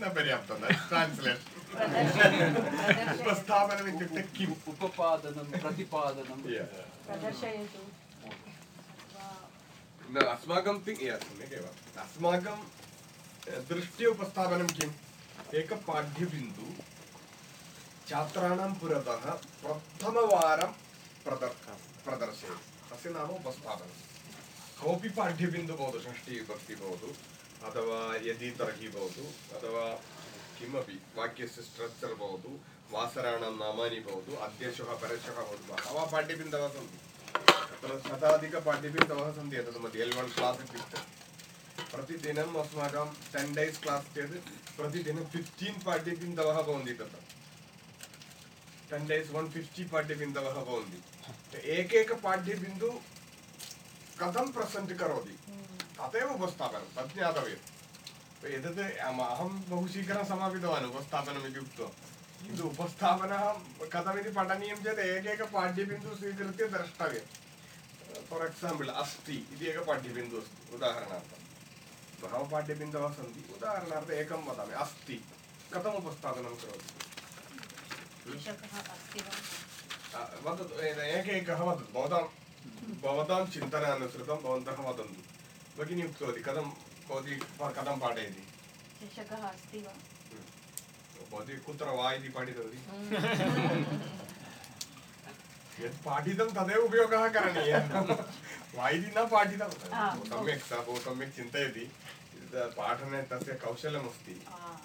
न पर्याप्तं ट्रान्स्लेट् उपस्थापनम् इत्युक्ते किम् उपपादनं प्रतिपादनं प्रदर्शयतु न अस्माकं थि सम्यक् एव अस्माकं दृष्ट्या उपस्थापनं किम् एकपाठ्यबिन्दु छात्राणां पुरतः प्रथमवारं प्रदर् प्रदर्शयति तस्य नाम उपस्थापनं कोऽपि पाठ्यबिन्दु भवतु षष्ठी विभक्ति भवतु अथवा यदि तर्हि भवतु अथवा किमपि वाक्यस्य स्ट्रक्चर् भवतु वासराणां नामानि भवतु अद्य श्वः परश्वः भवतु बहवः पाठ्यबिन्दवः सन्ति तत्र शताधिकपाठ्यबिन्दवः सन्ति एतत् मध्ये एल् वन् क्लास् इत्युक्ते प्रतिदिनम् अस्माकं टेन् डैस् क्लास् चेत् प्रतिदिनं फिफ्टीन् पाठ्यबिन्दवः भवन्ति तत्र टेन् डैस् वन् फिफ्टि पाठ्यबिन्दवः भवन्ति एकैकपाठ्यबिन्दु कथं प्रसेण्ट् करोति तदेव उपस्थापनं तत् ज्ञातव्यम् एतत् अहं बहु शीघ्रं समापितवान् उपस्थापनम् इति उक्त्वा किन्तु उपस्थापनः कथमिति पठनीयं चेत् एकैकपाठ्यबिन्दुः स्वीकृत्य द्रष्टव्यं फार् एक्साम्पल् अस्ति इति एकः पाठ्यबिन्दुः अस्ति उदाहरणार्थं बहवः पाठ्यबिन्दवः सन्ति उदाहरणार्थम् एकं वदामि अस्ति कथम् उपस्थापनं करोति वदतु एकैकः वदतु भवतां भवतां चिन्तनानुसृतं भवन्तः वदन्तु भगिनी उक्तवती कथं भवती कथं पाठयति कृषकः अस्ति वा भवती कुत्र वा इति पाठितवती यत् पाठितं तदेव उपयोगः करणीयः वा इति न पाठितं सम्यक् सा बहु सम्यक् चिन्तयति पाठने तस्य कौशलमस्ति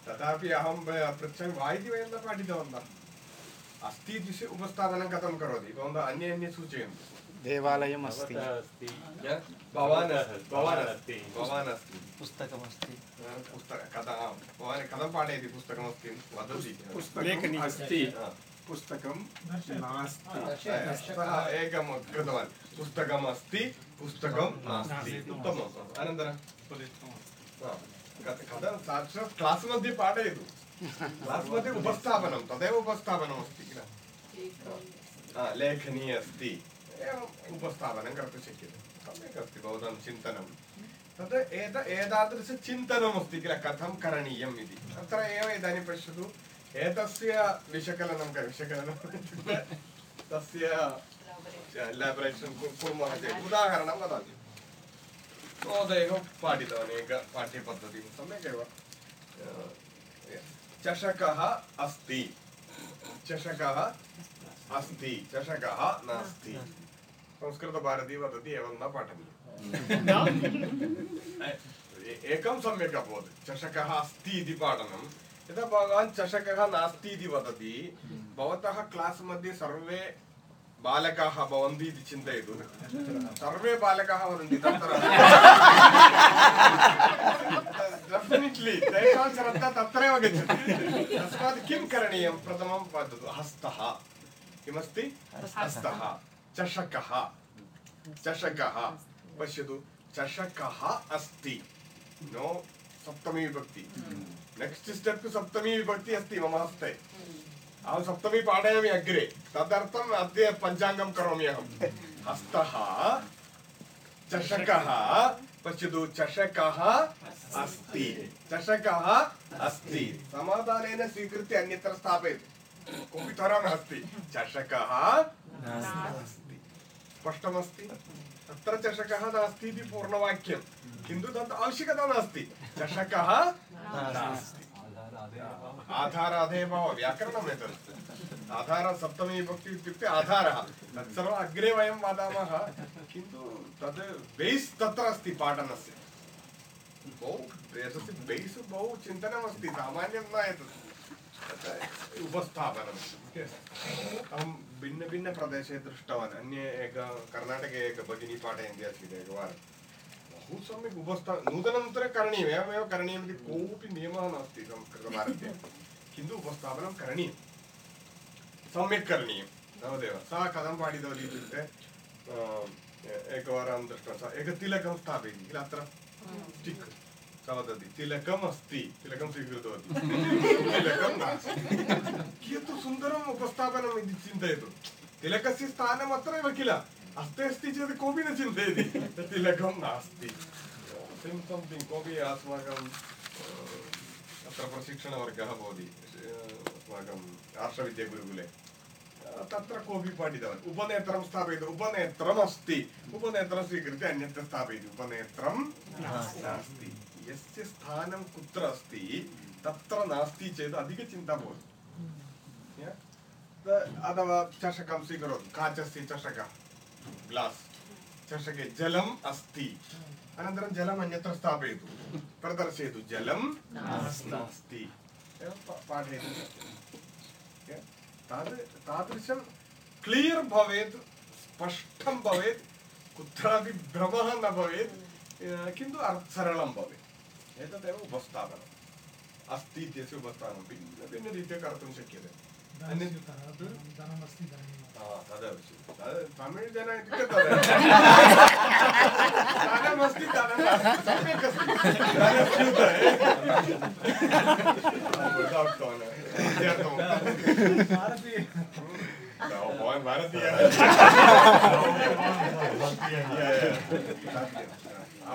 तथापि अहं पृच्छामि वा इति वयं न पाठितवन्तः अस्ति इति उपस्थापनं कथं करोति भवन्तः अन्ये अन्ये सूचयन्तु देवालयम् अस्ति य? भवान् भवान् अस्ति भवान् अस्ति पुस्तकमस्ति। पुस्तक कदा भवान् कथं पाठयति पुस्तकमस्ति? वदति। पुस्तकम् अस्ति। पुस्तकं नास्ति। एकं कृतवान् पुस्तकम् अस्ति पुस्तकं नास्ति। उत्तमम्। अनन्तरं? कथं साक्षात् क्लास् मध्ये पाठयतु। क्लास् मध्ये उपस्थापनं तदेव उपस्थापनमस्ति किल? लेखनी अस्ति। एवम् उपस्थापनं कर्तुं शक्यते। सम्यक् अस्ति भवतां चिन्तनं। तद् एत एतादृशचिन्तनमस्ति किल? कथं करणीयम् इति। अत्र एव इदानीं पश्यतु। एतस्य विषकलनं विषकलनं तस्य एलाबरेशन् कुर्मः चेत् उदाहरणं वदामि। महोदयः पाठितवान् एक पाठ्यपद्धतिं। चषकः अस्ति। चषकः अस्ति। चषकः नास्ति। संस्कृतभारती वदति एवं न पाठनीयम् एकं सम्यक् अभवत् चषकः अस्ति इति पाठनं यदा भवान् चषकः नास्ति इति वदति भवतः क्लास् मध्ये सर्वे बालकाः भवन्ति इति चिन्तयतु सर्वे बालकाः वदन्ति तत्र डेफिनेट्लि तेषां श्रद्धा तत्रैव गच्छति तस्मात् किं करणीयं प्रथमं वदतु हस्तः किमस्ति हस्तः चषकः। चषकः। पश्यतु चषकः अस्ति। नो सप्तमी विभक्ति। नेक्स्ट् स्टेप् सप्तमी विभक्ति अस्ति मम हस्ते। अहं सप्तमी पाठयामि अग्रे। तदर्थम् अद्य पञ्चाङ्गं करोमि अहं। हस्तः चषकः। पश्यतु चषकः अस्ति। चषकः अस्ति। समाधानेन स्वीकृत्य अन्यत्र स्थापयतु। कोऽपि त्वरा नास्ति। चषकः नास्ति। स्पष्टमस्ति। तत्र चषकः नास्ति इति पूर्णवाक्यं। किन्तु तत् आवश्यकता नास्ति। चषकः नास्ति। आधाराधेव व्याकरणम् एतत् आधार सप्तमी विभक्ति इत्युक्ते आधारः। तत्सर्वम् अग्रे वयं वदामः, किन्तु तद् बेस् तत्र अस्ति पाठनस्य। बहु एतस्य बेस् बहु चिन्तनमस्ति, सामान्यं न एतत्। उपस्थापनम्। अहं भिन्नभिन्नप्रदेशे दृष्टवान्। अन्ये एक कर्णाटके एक भगिनी पाठयन्ती आसीत् एकवारं। बहु सम्यक् उपस्था नूतननूतनं करणीयम्। एवमेव करणीयम् इति कोऽपि नियमः नास्ति संस्कृतभारते किन्तु उपस्थापनं करणीयं सम्यक् करणीयं तावदेव सा कथं पाठितवती इत्युक्ते एकवारं दृष्टवान् सा एकं तिलकं स्थापयति किल? अत्र? स्टिक्। सा वदति तिलकम् अस्ति तिलकं स्वीकृतवती तिलकं नास्ति कियत् सुन्दरम् उपस्थापनम् इति चिन्तयतु तिलकस्य स्थानम् अत्रैव किल हस्ते अस्ति चेत् कोऽपि न चिन्तयति तिलकं नास्ति संथिङ्ग् कोऽपि अस्माकं तत्र प्रशिक्षणवर्गः भवति अस्माकम् आर्षविद्यागुरुकुले तत्र कोऽपि पाठितवान् उपनेत्रं स्थापयतु उपनेत्रमस्ति उपनेत्रं स्वीकृत्य अन्यत्र स्थापयति उपनेत्रं नास्ति यस्य स्थानं कुत्र अस्ति तत्र नास्ति चेत् अधिकचिन्ता भवति? त- अथवा चषकं स्वीकरोतु काचस्य चषकः ग्लास्। चषके जलम् अस्ति। अनन्तरं जलम् अन्यत्र स्थापयतु प्रदर्शयतु जलं नास्ति। एवं पाठयतु। ताद् तादृशं क्लियर् भवेत् स्पष्टं भवेत् कुत्रापि भ्रमः न भवेत् अ, किन्तु सरलं भवेत्। एतदेव उपस्थापनम् अस्ति इत्यस्य उपस्थापनं भिन्न भिन्नरीत्या कर्तुं शक्यते अन्यत् धनमस्ति धनम् हा, तदवश्यं तद् तमिळ् जन इत्युक्ते तदेव धनमस्ति धनं नास्ति सम्यक् अस्ति धनस्यूते उक्तवान् विद्यार्थम् भारतीय भवान् भारतीयः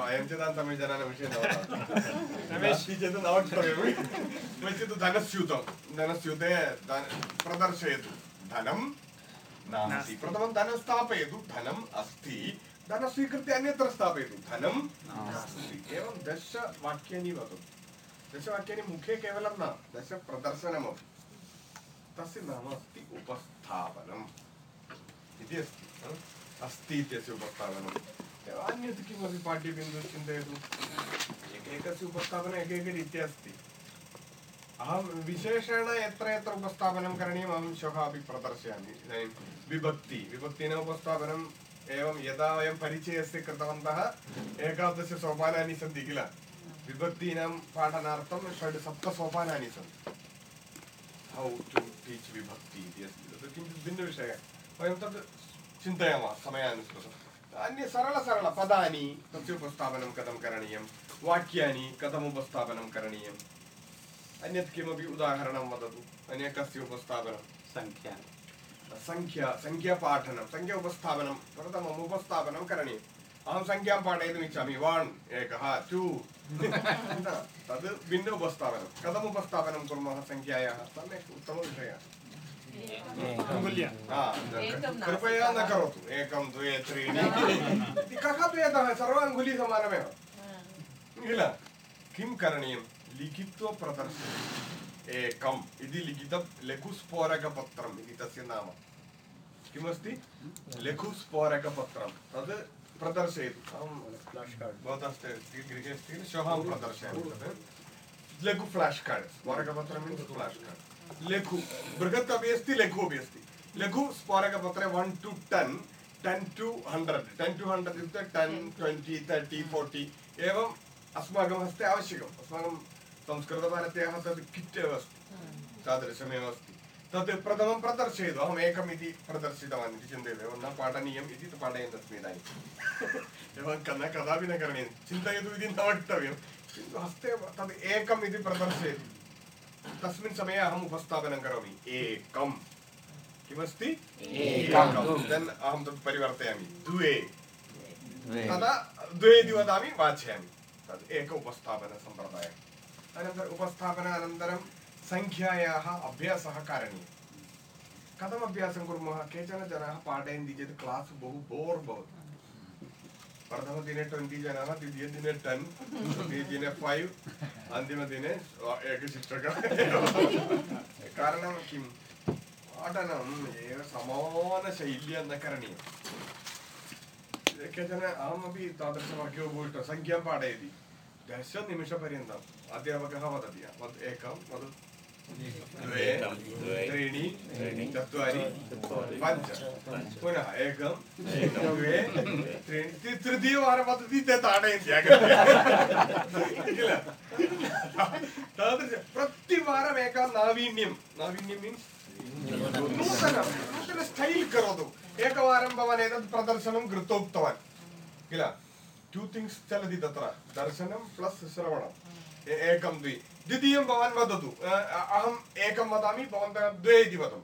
तमिळ्जनानां विषये न वदामः अस्ति चेत् न वक्तव्यं क्वचित् धनस्यूतं धनस्यूते धन- प्रदर्शयतु धनं नास्ति प्रथमं धनं स्थापयतु धनम् अस्ति धनं स्वीकृत्य अन्यत्र स्थापयतु धनं नास्ति एवं दशवाक्यानि वदतु दशवाक्यानि मुखे केवलं न दशप्रदर्शनमपि तस्य नाम अस्ति उपस्थापनम् इति अस्ति? अस्ति इत्यस्य उपस्थापनम् अन्यत् किमपि पाठ्यबिन्दुः चिन्तयतु एकैकस्य उपस्थापनम् एकैकरीत्या अस्ति. अहं विशेषेण यत्र यत्र उपस्थापनं करणीयम् अहं श्वः अपि प्रदर्शयामि. इदानीं विभक्ति. विभक्तीनाम् उपस्थापनम् एवं यदा वयं परिचयस्य कृतवन्तः एकादशसोपानानि सन्ति किल? विभक्तीनां पाठनार्थं षड् सप्तसोपानानि सन्ति. हौ टु टीच् विभक्ति इति अस्ति. तत् किञ्चित् भिन्नविषयः. वयं तत् चिन्तयामः समयानुसृतम् अन्य सरलसरलपदानि तस्य उपस्थापनं कथं करणीयं? वाक्यानि कथम् उपस्थापनं करणीयम् अन्यत् किमपि उदाहरणं वदतु। अनेकस्य उपस्थापनं? सङ्ख्या सङ्ख्या सङ्ख्यापाठनं सङ्ख्या उपस्थापनं प्रथमम् उपस्थापनं करणीयम्। अहं सङ्ख्यां पाठयितुम् इच्छामि वन् एकः टु तद् भिन्न उपस्थापनं। कथम् उपस्थापनं कुर्मः? सङ्ख्यायाः सम्यक् उत्तमविषयः अङ्गुल्या हा, एकं नास्ति। कृपया न करोतु एकं द्वे त्रीणि कः भेदः सर्व अङ्गुली समानमेव किल किं करणीयं लिखित्वा प्रदर्शनम् एकम् इति लिखितं लघुस्फोरकपत्रम् इति तस्य नाम किमस्ति लघुस्फोरकपत्रं तद् प्रदर्शयतु अहं फ्लाश् कार्ड् भवतः गृहे अस्ति? श्वः अहं प्रदर्शयामि तद् लघु फ्लाश् कार्ड् स्फोरकपत्रं मीन्स् फ्लाश् कार्ड् लघु बृहत् अपि अस्ति लघु अपि अस्ति। लघु स्फोरकपत्रे one two ten ten two hundred ten two hundred इत्युक्ते टेन् ट्वेण्टि तर्टि फोर्टि एवम् अस्माकं हस्ते आवश्यकम्। अस्माकं संस्कृतभारत्याः तद् किट् एव अस्ति तादृशमेव अस्ति। तत् प्रथमं प्रदर्शयतु अहम् एकम् इति प्रदर्शितवान् इति चिन्तयतु। एवं न पाठनीयम् इति पाठयन् अस्मि इदानीम्। एवं कदा कदापि न करणीयं चिन्तयतु इति न वक्तव्यं किन्तु हस्ते तद् एकम् इति प्रदर्शयतु। तस्मिन् समये अहम् उपस्थापनं करोमि। एकं किमस्ति? देन् अहं तत् परिवर्तयामि। द्वे। तदा द्वे इति वदामि वाचयामि। तद् एक उपस्थापनसम्प्रदायः अनन्तरम् उपस्थापनानन्तरं सङ्ख्यायाः अभ्यासः कारणीयः कथम् अभ्यासं कुर्मः? केचन जनाः पाठयन्ति चेत् क्लास् बहु बोर् भवति। ප්‍රථම දිනේ 20 ජනව දෙවිය දිනේ 10 මේ දිනේ 5 අන්තිම දිනේ ඒක චිත්‍ර කරනවා කාරණා කිම්. ආඩනම් ඒ සමාන ශෛලියෙන් කරණීය ඒකෙන් අහමපි තාදර්ශ වර්ගයේ වෝල්ට සංඛ්‍යා පාඩයේදී දශ නිමිෂ පරින්දම් අධ්‍යාපකව වදතිය වත් ඒකම් වදති द्वे त्रीणि चत्वारि पञ्च पुनः एकं द्वे त्रीणि ति- तृतीयवारं वदति ते ताडयन्ति आगत्य किल तादृश प्रतिवारम् एका नावीन्यं नावीन्यं मीन्स् नूतनं नूतन स्टैल् करोतु एकवारं भवान् एतत् प्रदर्शनं कृत्वा उक्तवान् किल टु थिङ्ग्स् चलति तत्र दर्शनं प्लस् श्रवणम् ए- एकं द्वि द्वितीयं भवान् वदतु। अहम् एकं वदामि भवन्तः द्वे इति वदतु।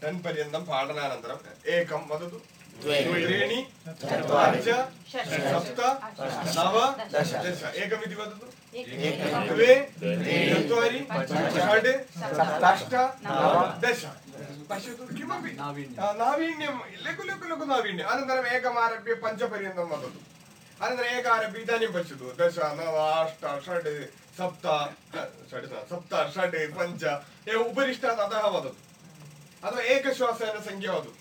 टेन् पर्यन्तं पाठनानन्तरम् एकं वदतु। त्रीणि चत्वारि। पञ्च सप्त नव दश। दश। एकमिति वदतु। एकं द्वे चत्वारि षड् अष्ट दश। पश्यतु किमपि। नावीन्यं लघु लघु लघु नावीन्यम्। अनन्तरम् एकमारभ्य पञ्चपर्यन्तं वदतु। अनन्तरम् एक आरभ्य इदानीं पश्यतु। दश नव अष्ट षड् सप्त षड् न, सप्त षड् पञ्च एव उपरिष्टात् अधः वदतु अथवा एकश्वासेन सङ्ख्या वदतु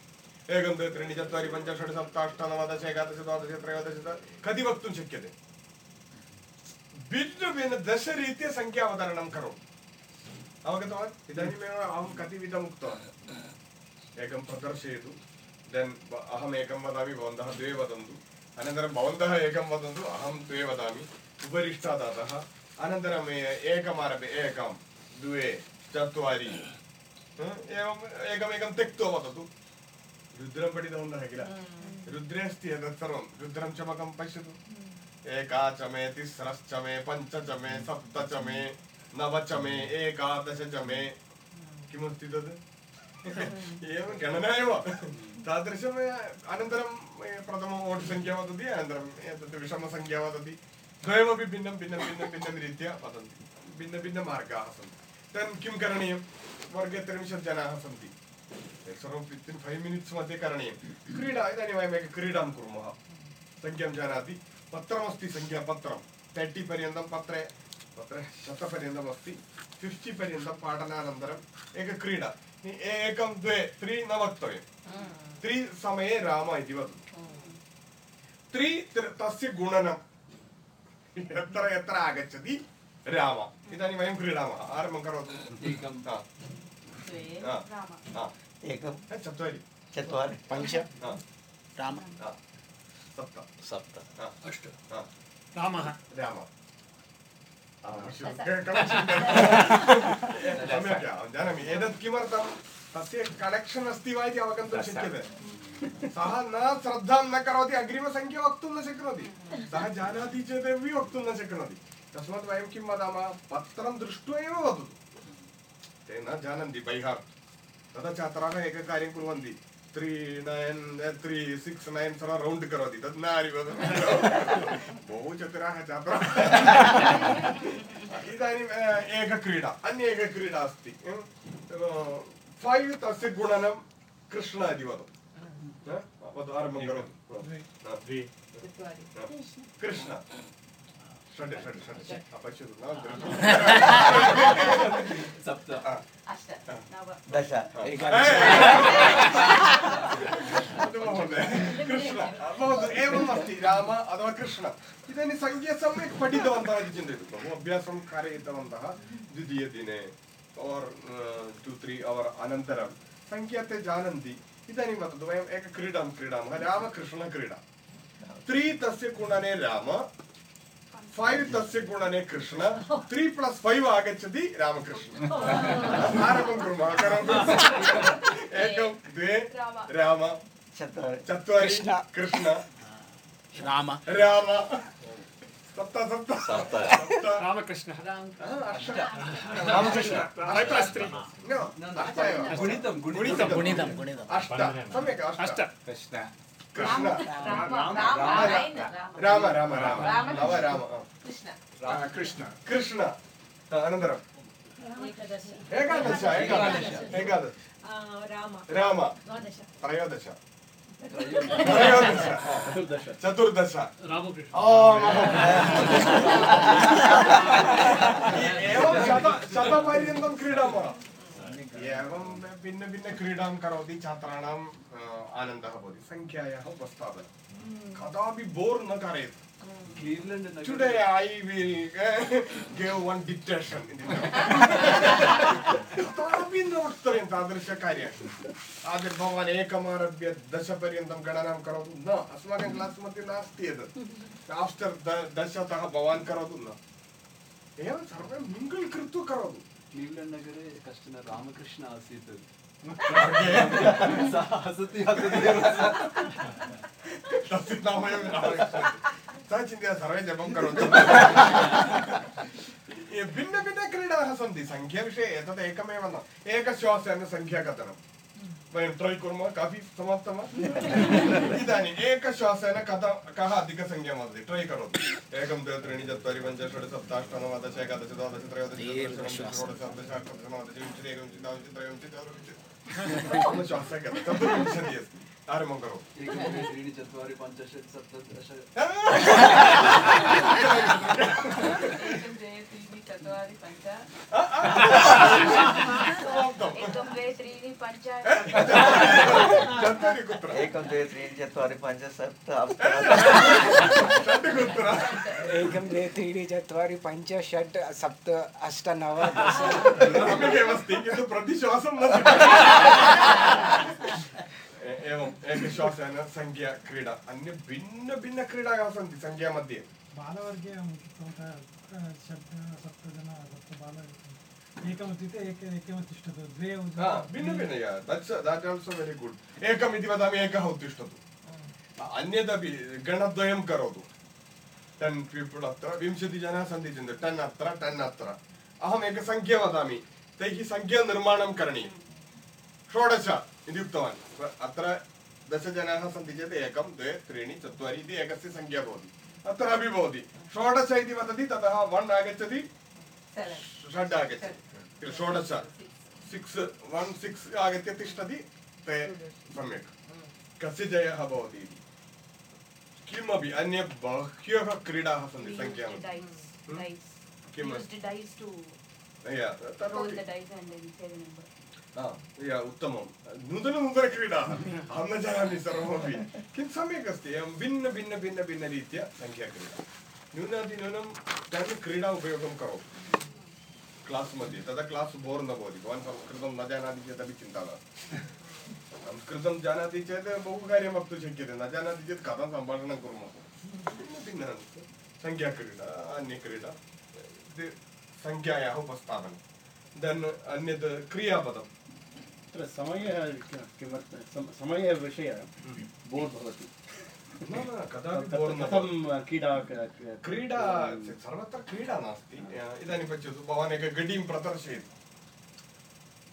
एकं द्वे त्रीणि चत्वारि पञ्च षड् सप्त अष्ट नव दश एकादश द्वादश त्रयोदश कति वक्तुं शक्यते भिन्नभिन्नदशरीत्या सङ्ख्यावतरणं करोमि अवगतवान् इदानीमेव अहं कतिविधम् उक्तवान् एकं प्रदर्शयतु देन् अहम् एकं वदामि भवन्तः द्वे वदन्तु अनन्तरं भवन्तः एकं वदन्तु अहं द्वे वदामि उपरिष्टात् अधः अनन्तरम् एकमारभ्य एकं द्वे चत्वारि। ह? एवम् एकमेकं त्यक्त्वा वदतु। रुद्रं पठितवन्तः किल? रुद्रे अस्ति एतत् सर्वं। रुद्रं चमकं पश्यतु। एका च मे तिस्रश्च मे पञ्च च मे सप्त च मे नव च मे एकादश च मे। किमस्ति तद्? एवं गणना एव। तादृशम् अनन्तरं प्रथमम् ओट् सङ्ख्या वदति अनन्तरम् एतत् विषमसङ्ख्या वदति। द्वयमपि भिन्नं भिन्नं भिन्नं भिन्नं रीत्या वदन्ति। भिन्नभिन्नमार्गाः सन्ति। तन् किं करणीयं? वर्गे त्रिंशत् जनाः सन्ति। सर्वं वितिन् फैव् मिनिट्स् मध्ये करणीयं। क्रीडा इदानीं वयम् एकं क्रीडां कुर्मः। सङ्ख्यां जानाति। पत्रमस्ति संख्यापत्रं तर्टि पर्यन्तं पत्रे पत्रे शतपर्यन्तम् अस्ति। फिफ्टि पर्यन्तं पाठनानन्तरम् एका क्रीडा। एकं द्वे त्रि न वक्तव्यं। त्रि समये राम इति वदतु। त्रि- तस्य गुणनं। यत्र यत्र आगच्छति राम इदानीं वयं क्रीडामः आरम्भं करोतु एकं हा, हा, हा. एकं चत्वारि चत्वारि पञ्च राम सप्त सप्त अष्ट हा. रामः राम सम्यक् जानामि एतत् किमर्थं तस्य कनेक्षन् अस्ति वा इति अवगन्तुं शक्यते सः न श्रद्धां न करोति अग्रिमसङ्ख्या वक्तुं न शक्नोति। सः जानाति चेदपि वक्तुं न शक्नोति। तस्मात् वयं किं वदामः? पत्रं दृष्ट्वा एव वदतु। ते न जानन्ति बै हार्ट् तदा छात्राः एकं कार्यं कुर्वन्ति। Three nine three, six nine सर्वं रौण्ड् करोति। तत् न बहु चतुराः छात्राः। इदानीम् एकक्रीडा अन्य एकक्रीडा अस्ति। फैव् तस्य गुणनं कृष्ण इति वदतु। ह? वदतु आरम्भं करोतु. कृष्ण षड् षड् षड् पश्यतु सप्त. अष्ट नव दश कृष्ण भवतु एवम् अस्ति राम अथवा कृष्ण इदानीं सङ्ख्या सम्यक् पठितवन्तः इति चिन्तयतु बहु अभ्यासं कारयितवन्तः द्वितीयदिने और् टु त्री अवर् अनन्तरं सङ्ख्या ते जानन्ति इदानीं वदतु वयम् एकं क्रीडां क्रीडामः रामकृष्णक्रीडा त्री तस्य गुणने राम फैव् तस्य गुणने कृष्ण त्री प्लस् फैव् आगच्छति रामकृष्ण आरम्भं कुर्मः करोतु एकं द्वे राम राम चत्वारि चत्वारि कृष्ण। कृष्ण राम राम सप्त सप्त सप्त रामकृष्णः अष्ट Ramakrishna five plus three No, अष्ट एव गुणितं गुणितं गुणितं गुणितं अष्ट सम्यक् अष्ट अष्ट कृष्ण कृष्ण राम राम, राम राम राम राम राम राम। नव राम कृष्ण कृष्ण कृष्ण अनन्तरं एकदश एकादश एकादश एकादश राम राम द्वादश त्रयोदश त्रयोदश चतुर्दश एवं शत शतपर्यन्तं क्रीडामः एवं भिन्न भिन्न क्रीडां करोति छात्राणाम् आनन्दः भवति सङ्ख्यायाः उपस्थापनं। कदापि बोर् न कारयति क्लीव्लेण्ड् टुडे नगरे I will give one dictation कदापि न वक्तव्यं तादृशकार्यम् आदि भवान् एकमारभ्य दशपर्यन्तं गणनां करोतु न अस्माकं क्लास् मध्ये नास्ति एतत् आफ्टर् दशतः भवान् करोतु न एवं सर्वं मिङ्गल् कृत्वा करोतु क्लीव्लेण्ड् नगरे कश्चन रामकृष्ण आसीत् सः हसति तस्य नाम एव न आगच्छति सः चिन्तया सर्वे जपं करोति भिन्नभिन्नक्रीडाः सन्ति सङ्ख्याविषये एतत् एकमेव न एकश्वासेन सङ्ख्याकथनं वयं ट्रै कुर्मः काफ़ी समाप्तं वा इदानीम् एकश्वासेन कथ कः अधिकसंख्यां वदति ट्रै करोतु एकं द्वे त्रीणि चत्वारि पञ्च षड् सप्त अष्ट नव दश एकादश द्वादश त्रयोदश चतुर्दश पञ्चदश षोडश सप्तदश अष्टादश नवदश विंशतिः एकविंशतिः द्वाविंशतिः त्रयोविंशतिः चतुर्विंशतिः प्रथमश्वासः गतः चतुर्विंशतिः अस्ति आरम्भं करोतु एकं द्वे त्रीणि चत्वारि पञ्च षट् सप्त दश एकं द्वे त्रीणि चत्वारि पञ्च समाप्तम् एकं द्वे त्रीणि पञ्च चत्वारि कुत्र एकं द्वे त्रीणि चत्वारि पञ्च सप्त अष्ट षट् कुत्र एकं द्वे त्रीणि चत्वारि पञ्च षट् सप्त अष्ट नव दश सम्यगेव अस्ति किन्तु प्रतिश्वासं न ए- एवम् एकश्वासेन सङ्ख्या क्रीडा अन्य भिन्नभिन्नक्रीडाः सन्ति सङ्ख्या मध्ये बालवर्गे भवतः षड् सप्तजन सप्त बाल एकम् इत्युक्ते एक एकम् तिष्ठतु द्वे हा भिन्नभिन्न that's that also very good एकम् इति वदामि एकः उत्तिष्ठतु अन्यदपि गणद्वयं करोतु टेन् पीपल् अत्र विंशतिजनाः सन्ति चिन्तयतु टेन् अत्र टेन् अत्र अहम् एकसङ्ख्या वदामि तैः सङ्ख्यानिर्माणं करणीयं षोडश इति उक्तवान् अत्र दशजनाः सन्ति चेत् एकं द्वे त्रीणि चत्वारि इति एकस्य सङ्ख्या भवति अत्रापि भवति षोडश इति वदति ततः वन् आगच्छति षड् आगच्छति षोडश सिक्स् वन् सिक्स् आगत्य तिष्ठति ते सम्यक् कस्य जयः भवति इति किमपि अन्य बह्व्यः क्रीडाः सन्ति. किम् We अस्ति used dice to या roll तर्हि the dice and then say the number. हा, या उत्तमं नूतननूतनक्रीडाः। अहं न जानामि सर्वमपि किन्तु सम्यक् अस्ति? एवं भिन्न भिन्न भिन्न भिन्नरीत्या सङ्ख्याक्रीडा। न्यूनातिन्यूनं टेन् क्रीडा उपयोगं करोतु। क्लास् मध्ये। तदा क्लास् बोर् न भवति। भवान् संस्कृतं न जानाति चेत् अपि चिन्ता नास्ति। संस्कृतं जानाति चेत् बहु कार्यं वक्तुं शक्यते। न जानाति चेत् कथं सम्भाषणं कुर्मः? भिन्न सङ्ख्याक्रीडा अन्यक्रीडा। सङ्ख्यायाः उपस्थापनं। देन् अन्यत् क्रियापदं तत्र समयः किमर्थं सम- समयविषय बोर् भवति कथं क्रीडा क्रीडा सर्वत्र क्रीडा नास्ति। इदानीं पश्यतु भवान् एक गडीं प्रदर्शयति।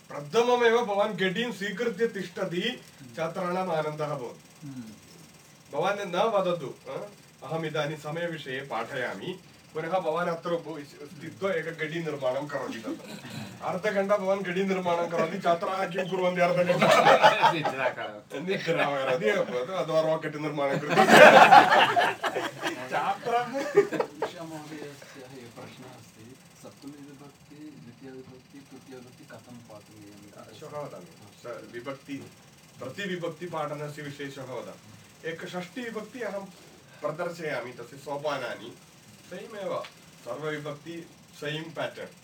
प्रथममेव भवान् गडीं स्वीकृत्य तिष्ठति छात्राणाम् आनन्दः भवति। भवान् न वदतु अहम् इदानीं समयविषये पाठयामि। पुनः भवान् अत्र स्थित्वा एक गडी निर्माणं करोति तत्र। अर्धघण्टा भवान् गडी निर्माणं करोति छात्राः किं कुर्वन्ति अर्धघण्टा? निद्रा करोति अथवा राकेट् निर्माणं कृत्वा छात्राः प्रश्नः अस्ति सप्तमीविभक्ति द्वितीयविभक्ति तृतीयविभक्ति कथं पाठनीयम् श्वः वदामि। विभक्ति प्रतिविभक्तिपाठनस्य विषये श्वः वदामि एकषष्टिविभक्ति अहं प्रदर्शयामि तस्य सोपानानि। सेम् एव सर्वविभक्ति सेम् पेटर्न्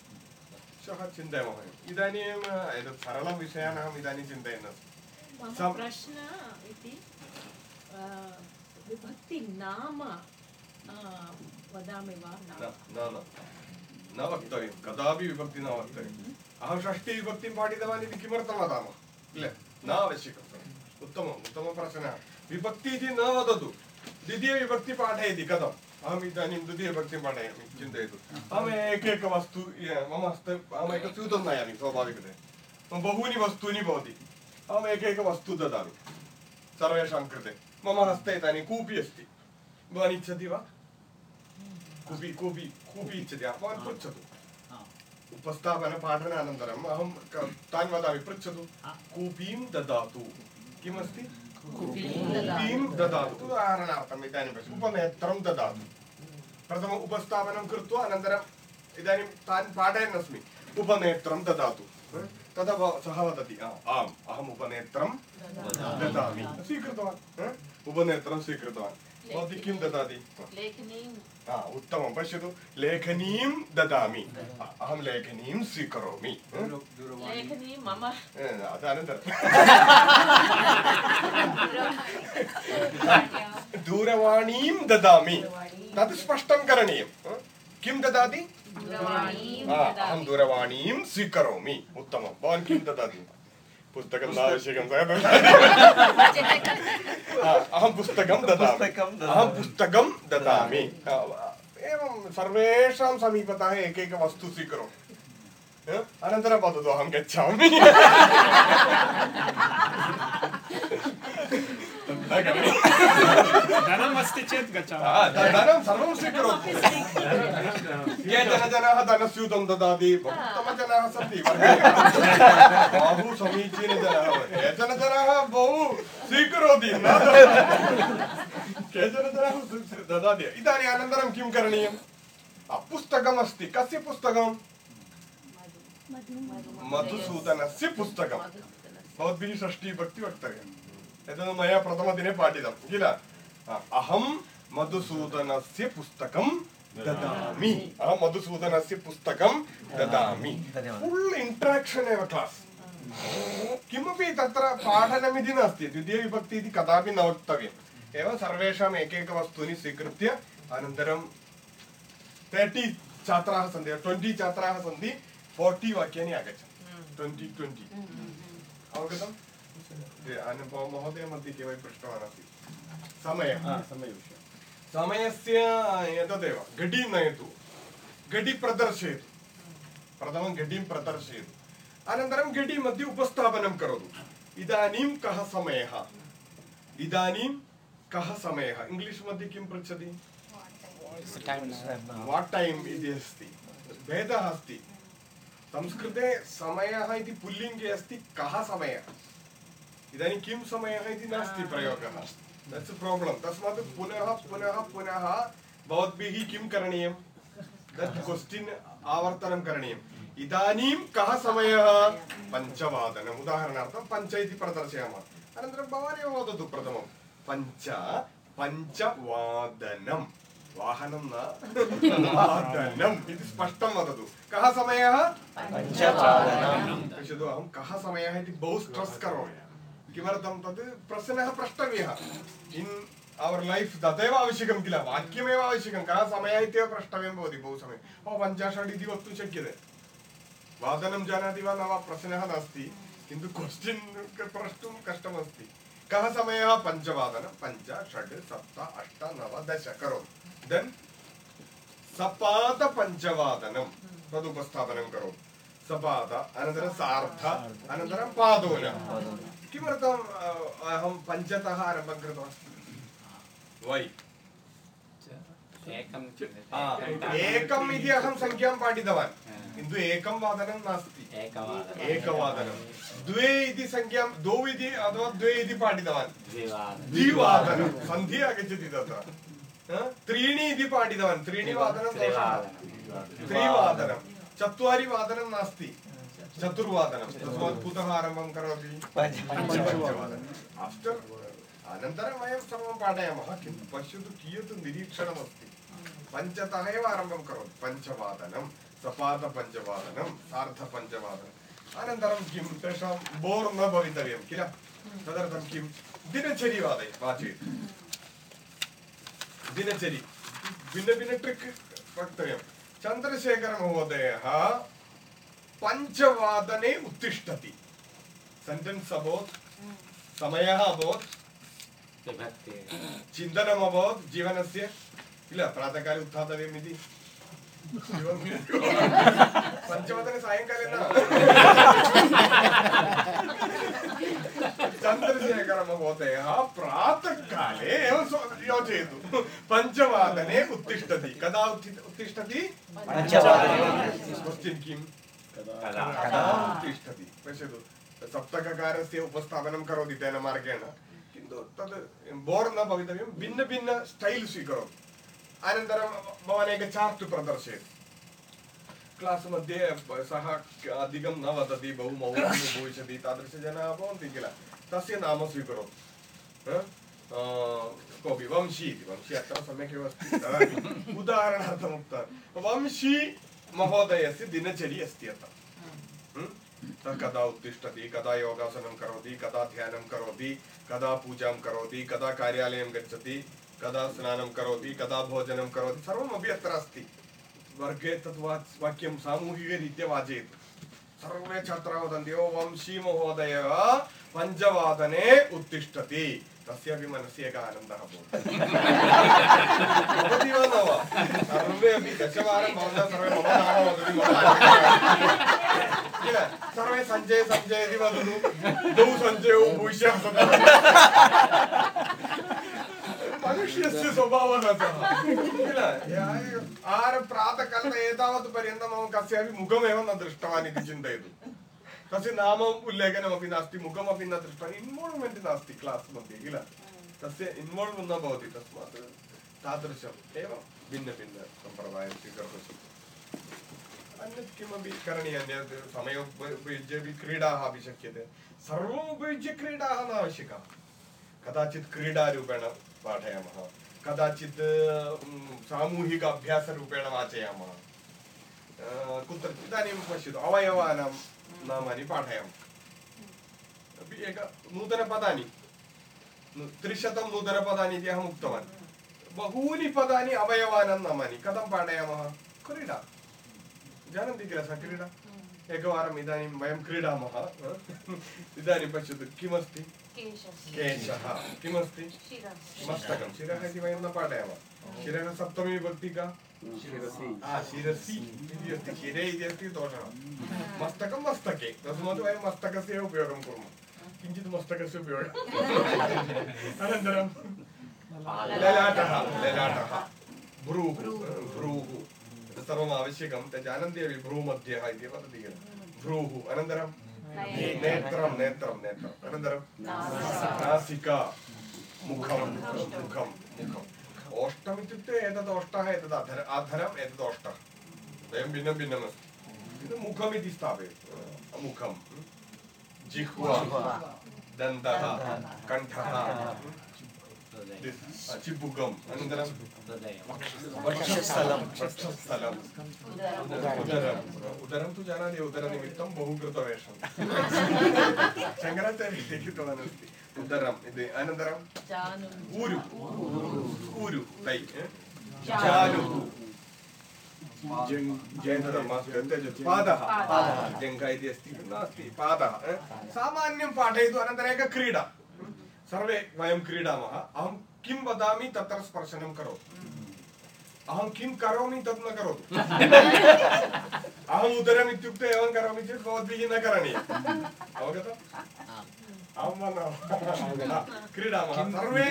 श्वः चिन्तयामः वयम् इदानीम् एतत् सरलं विषयान् अहम् इदानीं चिन्तयन् अस्मि प्रश्न इति वदामि वा न न न न न वक्तव्यं कदापि विभक्ति न वक्तव्यम् अहं षष्टिविभक्तिं पाठितवान् इति किमर्थं वदामः किल न आवश्यकम् उत्तमम् उत्तमप्रश्नः विभक्ति इति न वदतु द्वितीयविभक्ति पाठयति कथम् अहम् इदानीं द्वितीयविभक्तिं पाठयामि चिन्तयतु अहम् एकैकवस्तु मम हस्ते अहम् एकं स्यूतं नयामि स्वाभाविकतया मम बहूनि वस्तूनि भवति अहम् एकैकवस्तु ददामि सर्वेषां कृते मम हस्ते इदानीं कूपी अस्ति भवान् इच्छति वा कूपी कूपी कूपी इच्छति? भवान् पृच्छतु उपस्थापनपाठनानन्तरम् अहं तान् वदामि पृच्छतु कूपीं ददातु किमस्ति कूपीं ददातु. उदाहरणार्थम् इदानीं उपनेत्रं ददातु. प्रथमम् उपस्थापनं कृत्वा अनन्तरम् इदानीं तान् पाठयन् अस्मि. उपनेत्रं ददातु. तदा सः वदति आम् अहम् उपनेत्रं ददामि. स्वीकृतवान् उपनेत्रं स्वीकृतवान्. भवती किं ददाति लेखनीं हा उत्तमं पश्यतु लेखनीं ददामि अ- अहं लेखनीं स्वीकरोमि ह? दूर- दूरवाणी लेखनी मम ए, अत अनन्तरं दूरवाणी दूरवाणीं ददामि दूरवाणी तत् स्पष्टं करणीयं ह? किं ददाति दूरवाणीं हा, अहं ददामि दूरवाणीं स्वीकरोमि उत्तमं भवान् किं ददाति पुस्तकं न आवश्यकं सः हा, अहं पुस्तकं ददामि। अहं पुस्तकं ददामि। एवं सर्वेषां समीपतः एकैकवस्तु स्वीकरोमि। अनन्तरं वदतु अहं गच्छामि। न करणीयम्। धनम् अस्ति चेत् गच्छामः। धनं सर्वं स्वीकरोतु। केचन जनाः धनस्यूतं ददाति उत्तमजनाः सन्ति। बहु समीचीनजनाः केचन जनाः बहु स्वीकरोति केचन जनाः ददाति। इदानीम् अनन्तरं किं करणीयं पुस्तकमस्ति। कस्य पुस्तकं मधुसूदनस्य पुस्तकं भवद्भिः षष्ठीभक्ति वक्तव्यम् एतत् मया प्रथमदिने पाठितं किल आ, अहं मधुसूदनस्य पुस्तकं ददामि अहं मधुसूदनस्य पुस्तकं ददामि फुल् इण्ट्राक्षन् एव क्लास् किमपि तत्र पाठनमिति नास्ति द्वितीयविभक्ति इति कदापि न वक्तव्यम् एवं सर्वेषाम् एकैकवस्तूनि स्वीकृत्य अनन्तरं तर्टि छात्राः सन्ति ट्वेण्टि छात्राः सन्ति फोर्टि वाक्यानि आगच्छन्ति ट्वेण्टि ट्वेण्टि अवगतम् अनुभव महोदय मध्ये किमपि पृष्टवान् आसीत् समयः हा समयस्य एतदेव घटीं नयतु घटी प्रदर्शयतु प्रथमं घटीं प्रदर्शयतु अनन्तरं घटी मध्ये उपस्थापनं करोतु इदानीं कः समयः इदानीं कः समयः इङ्ग्लिश् मध्ये किं पृच्छति वाट् टैम् इति अस्ति भेदः अस्ति संस्कृते समयः इति पुल्लिङ्गे अस्ति कः समयः इदानीं किं समयः इति नास्ति प्रयोगः दट्स् प्राब्लम् तस्मात् पुनः पुनः पुनः भवद्भिः किं करणीयं तत् क्वश्चिन् आवर्तनं करणीयम् इदानीं कः समयः पञ्चवादनम् उदाहरणार्थं पञ्च इति प्रदर्शयामः अनन्तरं भवान् एव वदतु प्रथमं पञ्च पञ्चवादनं वाहनं न वादनम् इति स्पष्टं वदतु कः समयः पश्यतु अहं कः समयः इति बहु स्ट्रेस् करोमि किमर्थं तत् प्रश्नः प्रष्टव्यः। इन् अवर् लैफ् तदेव आवश्यकं किल? वाक्यमेव आवश्यकं। कः समयः इत्येव प्रष्टव्यं भवति बहु समये। ओ, पञ्चाशत् इति वक्तुं शक्यते। वादनं जानाति वा न वा प्रश्नः नास्ति। किन्तु क्वश्चिन् प्रष्टुं कष्टमस्ति। कः समयः? पञ्चवादनं पञ्च षड् सप्त, अष्ट, नव, दश करोतु देन् सपादपञ्चवादनं तदुपस्थापनं करोतु सपाद, अनन्तरं सार्ध, अनन्तरं पादोन। किमर्थम् अहं पञ्चतः आरम्भं कृतवान् वै एकम् इति अहं सङ्ख्यां पाठितवान्. किन्तु एकं वादनं नास्ति। एकवादनं. द्वे इति सङ्ख्यां द्वौ इति अथवा द्वे इति पाठितवान्। द्विवादनं. सन्धि आगच्छति तत्र। त्रीणि इति पाठितवान्। त्रीणि वादनं त्रिवादनं। चत्वारि वादनं नास्ति। चतुर्वादनं तस्मात् कुतः आरम्भं करोति? पञ्चवादनम्। आफ्टर् अनन्तरं वयं सर्वं पाठयामः किन्तु पश्यतु कियत् निरीक्षणमस्ति। पञ्चतः एव आरम्भं करोति। पञ्चवादनं सपादपञ्चवादनं सार्धपञ्चवादनम्। अनन्तरं किं? तेषां बोर् न भवितव्यं किल? तदर्थं किं? दिनचरी वादय वाचयेत् दिनचरी भिन्नभिन्न ट्रिक् वक्तव्यं चन्द्रशेखरमहोदयः पञ्चवादने उत्तिष्ठति। सेण्टेन्स् अभवत् समयः अभवत् चिन्तनम् अभवत् जीवनस्य किल प्रातःकाले उत्थातव्यम् इति? पञ्चवादने सायङ्काले न। चन्द्रशेखरमहोदयः प्रातःकाले एव योजयतु। पञ्चवादने उत्तिष्ठति। कदा उत्थि- उत्तिष्ठति? क्वश्चिन् किम्? कदा उत्तिष्ठति। पश्यतु सप्तककारस्य उपस्थापनं करोति तेन मार्गेण। किन्तु तद् बोर् न भवितव्यं भिन्नभिन्न स्टैल् स्वीकरोतु। अनन्तरं भवान् एकं चार्ट् प्रदर्शयतु। क्लास् मध्ये सः अधिकं न वदति बहु मौनं उपविशति तादृशजनाः भवन्ति किल। तस्य नाम स्वीकरोतु। कोऽपि वंशी इति। वंशी अत्र सम्यक् एव अस्ति उदाहरणार्थम् उक्तवान् वंशी महोदयस्य दिनचरी अस्ति अत्र। हं? सः कदा उत्तिष्ठति, कदा योगासनं करोति, कदा ध्यानं करोति, कदा पूजां करोति, कदा कार्यालयं गच्छति, कदा स्नानं करोति, कदा भोजनं करोति, सर्वमपि अत्र अस्ति। वर्गे तद् वाच् वाक्यं सामूहिकरीत्या वाचयतु सर्वे छात्राः वदन्ति ओ वंशी महोदयः पञ्चवादने उत्तिष्ठति। तस्यापि मनसि एकः आनन्दः भवति भवति वा न वा सर्वे अपि दशवारं भवन्तः सर्वे मम नाम वदति मम नाम सर्वे सञ्जय सञ्जय इति वदतु द्वौ सञ्जयौ भूष्याः सदा मनुष्यस्य स्वभावः सः किल आर प्रातःकाले एतावत् पर्यन्तं मम कस्यापि मुखमेव न दृष्टवान् इति चिन्तयतु तस्य नाम उल्लेखनमपि नास्ति मुखमपि न दृष्टवान् इन्वाल्व्मेण्ट् नास्ति क्लास् मध्ये किल? तस्य इन्वाल्व् न भवति तस्मात् तादृशम् एवं भिन्नभिन्नसम्प्रदायं स्वीकर्तुं शक्यते। अन्यत् किमपि करणीयम् अन्यत् समयम् उपयुज्य क्रीडाः अपि शक्यते। सर्वम् उपयुज्य क्रीडाः न आवश्यकाः कदाचित् क्रीडारूपेण पाठयामः कदाचित् सामूहिक अभ्यासरूपेण वाचयामः। अ, कुत्र इदानीं पश्यतु अवयवानां नामानि पाठयामः अपि एक नूतनपदानि त्रिशतं नूतनपदानि इति अहम् उक्तवान्। बहूनि पदानि अवयवानां नामानि। कथं पाठयामः क्रीडा। जानन्ति किल सा क्रीडा। एकवारम् इदानीं वयं क्रीडामः? इदानीं पश्यतु किमस्ति? केशः। किमस्ति? मस्तकं। शिरः इति वयं न पाठयामः। शिरः सप्तमी विभक्ति का? शिरसि इति अस्ति शिरे इति अस्ति दोषः मस्तकं मस्तके तस्मात् वयं मस्तकस्य एव उपयोगं कुर्मः किञ्चित् मस्तकस्य उपयोगः अनन्तरं ललाटः ललाटः भ्रूः भ्रूः एतत् सर्वम् आवश्यकं ते जानन्ति अपि भ्रूमध्यः इति वदति किल भ्रूः अनन्तरं नेत्रं नेत्रं नेत्रम् अनन्तरं नासिका मुखं मुखं मुखम् ओष्टम् इत्युक्ते एतत् ओष्टः एतत् अधर अधरम् एतत् ओष्टः द्वयं भिन्नं भिन्नमस्ति किन्तु मुखमिति स्थापयतु मुखं जिह्वा दन्तः कण्ठः चिबुकम् अनन्तरं वक्षस्थलं वक्षस्थलम् उदरम् उदरं तु जानाति उदरनिमित्तं बहु कृतवेषं शङ्कराचार्यः लिखितवान् अस्ति उदरम् इति अनन्तरं ऊरु ऊरु तै जानुः जयन्तरं मास्तु त्यजतु पादः जङ्घ इति अस्ति नास्ति पादः सामान्यं पाठयतु अनन्तरम् एका क्रीडा सर्वे वयं क्रीडामः अहं किं वदामि तत्र स्पर्शनं करोतु अहं किं करोमि तत् न करोतु अहम् उदरम् इत्युक्ते एवं करोमि चेत् भवद्भिः न करणीयम् अवगतम् क्रीडामः सर्वे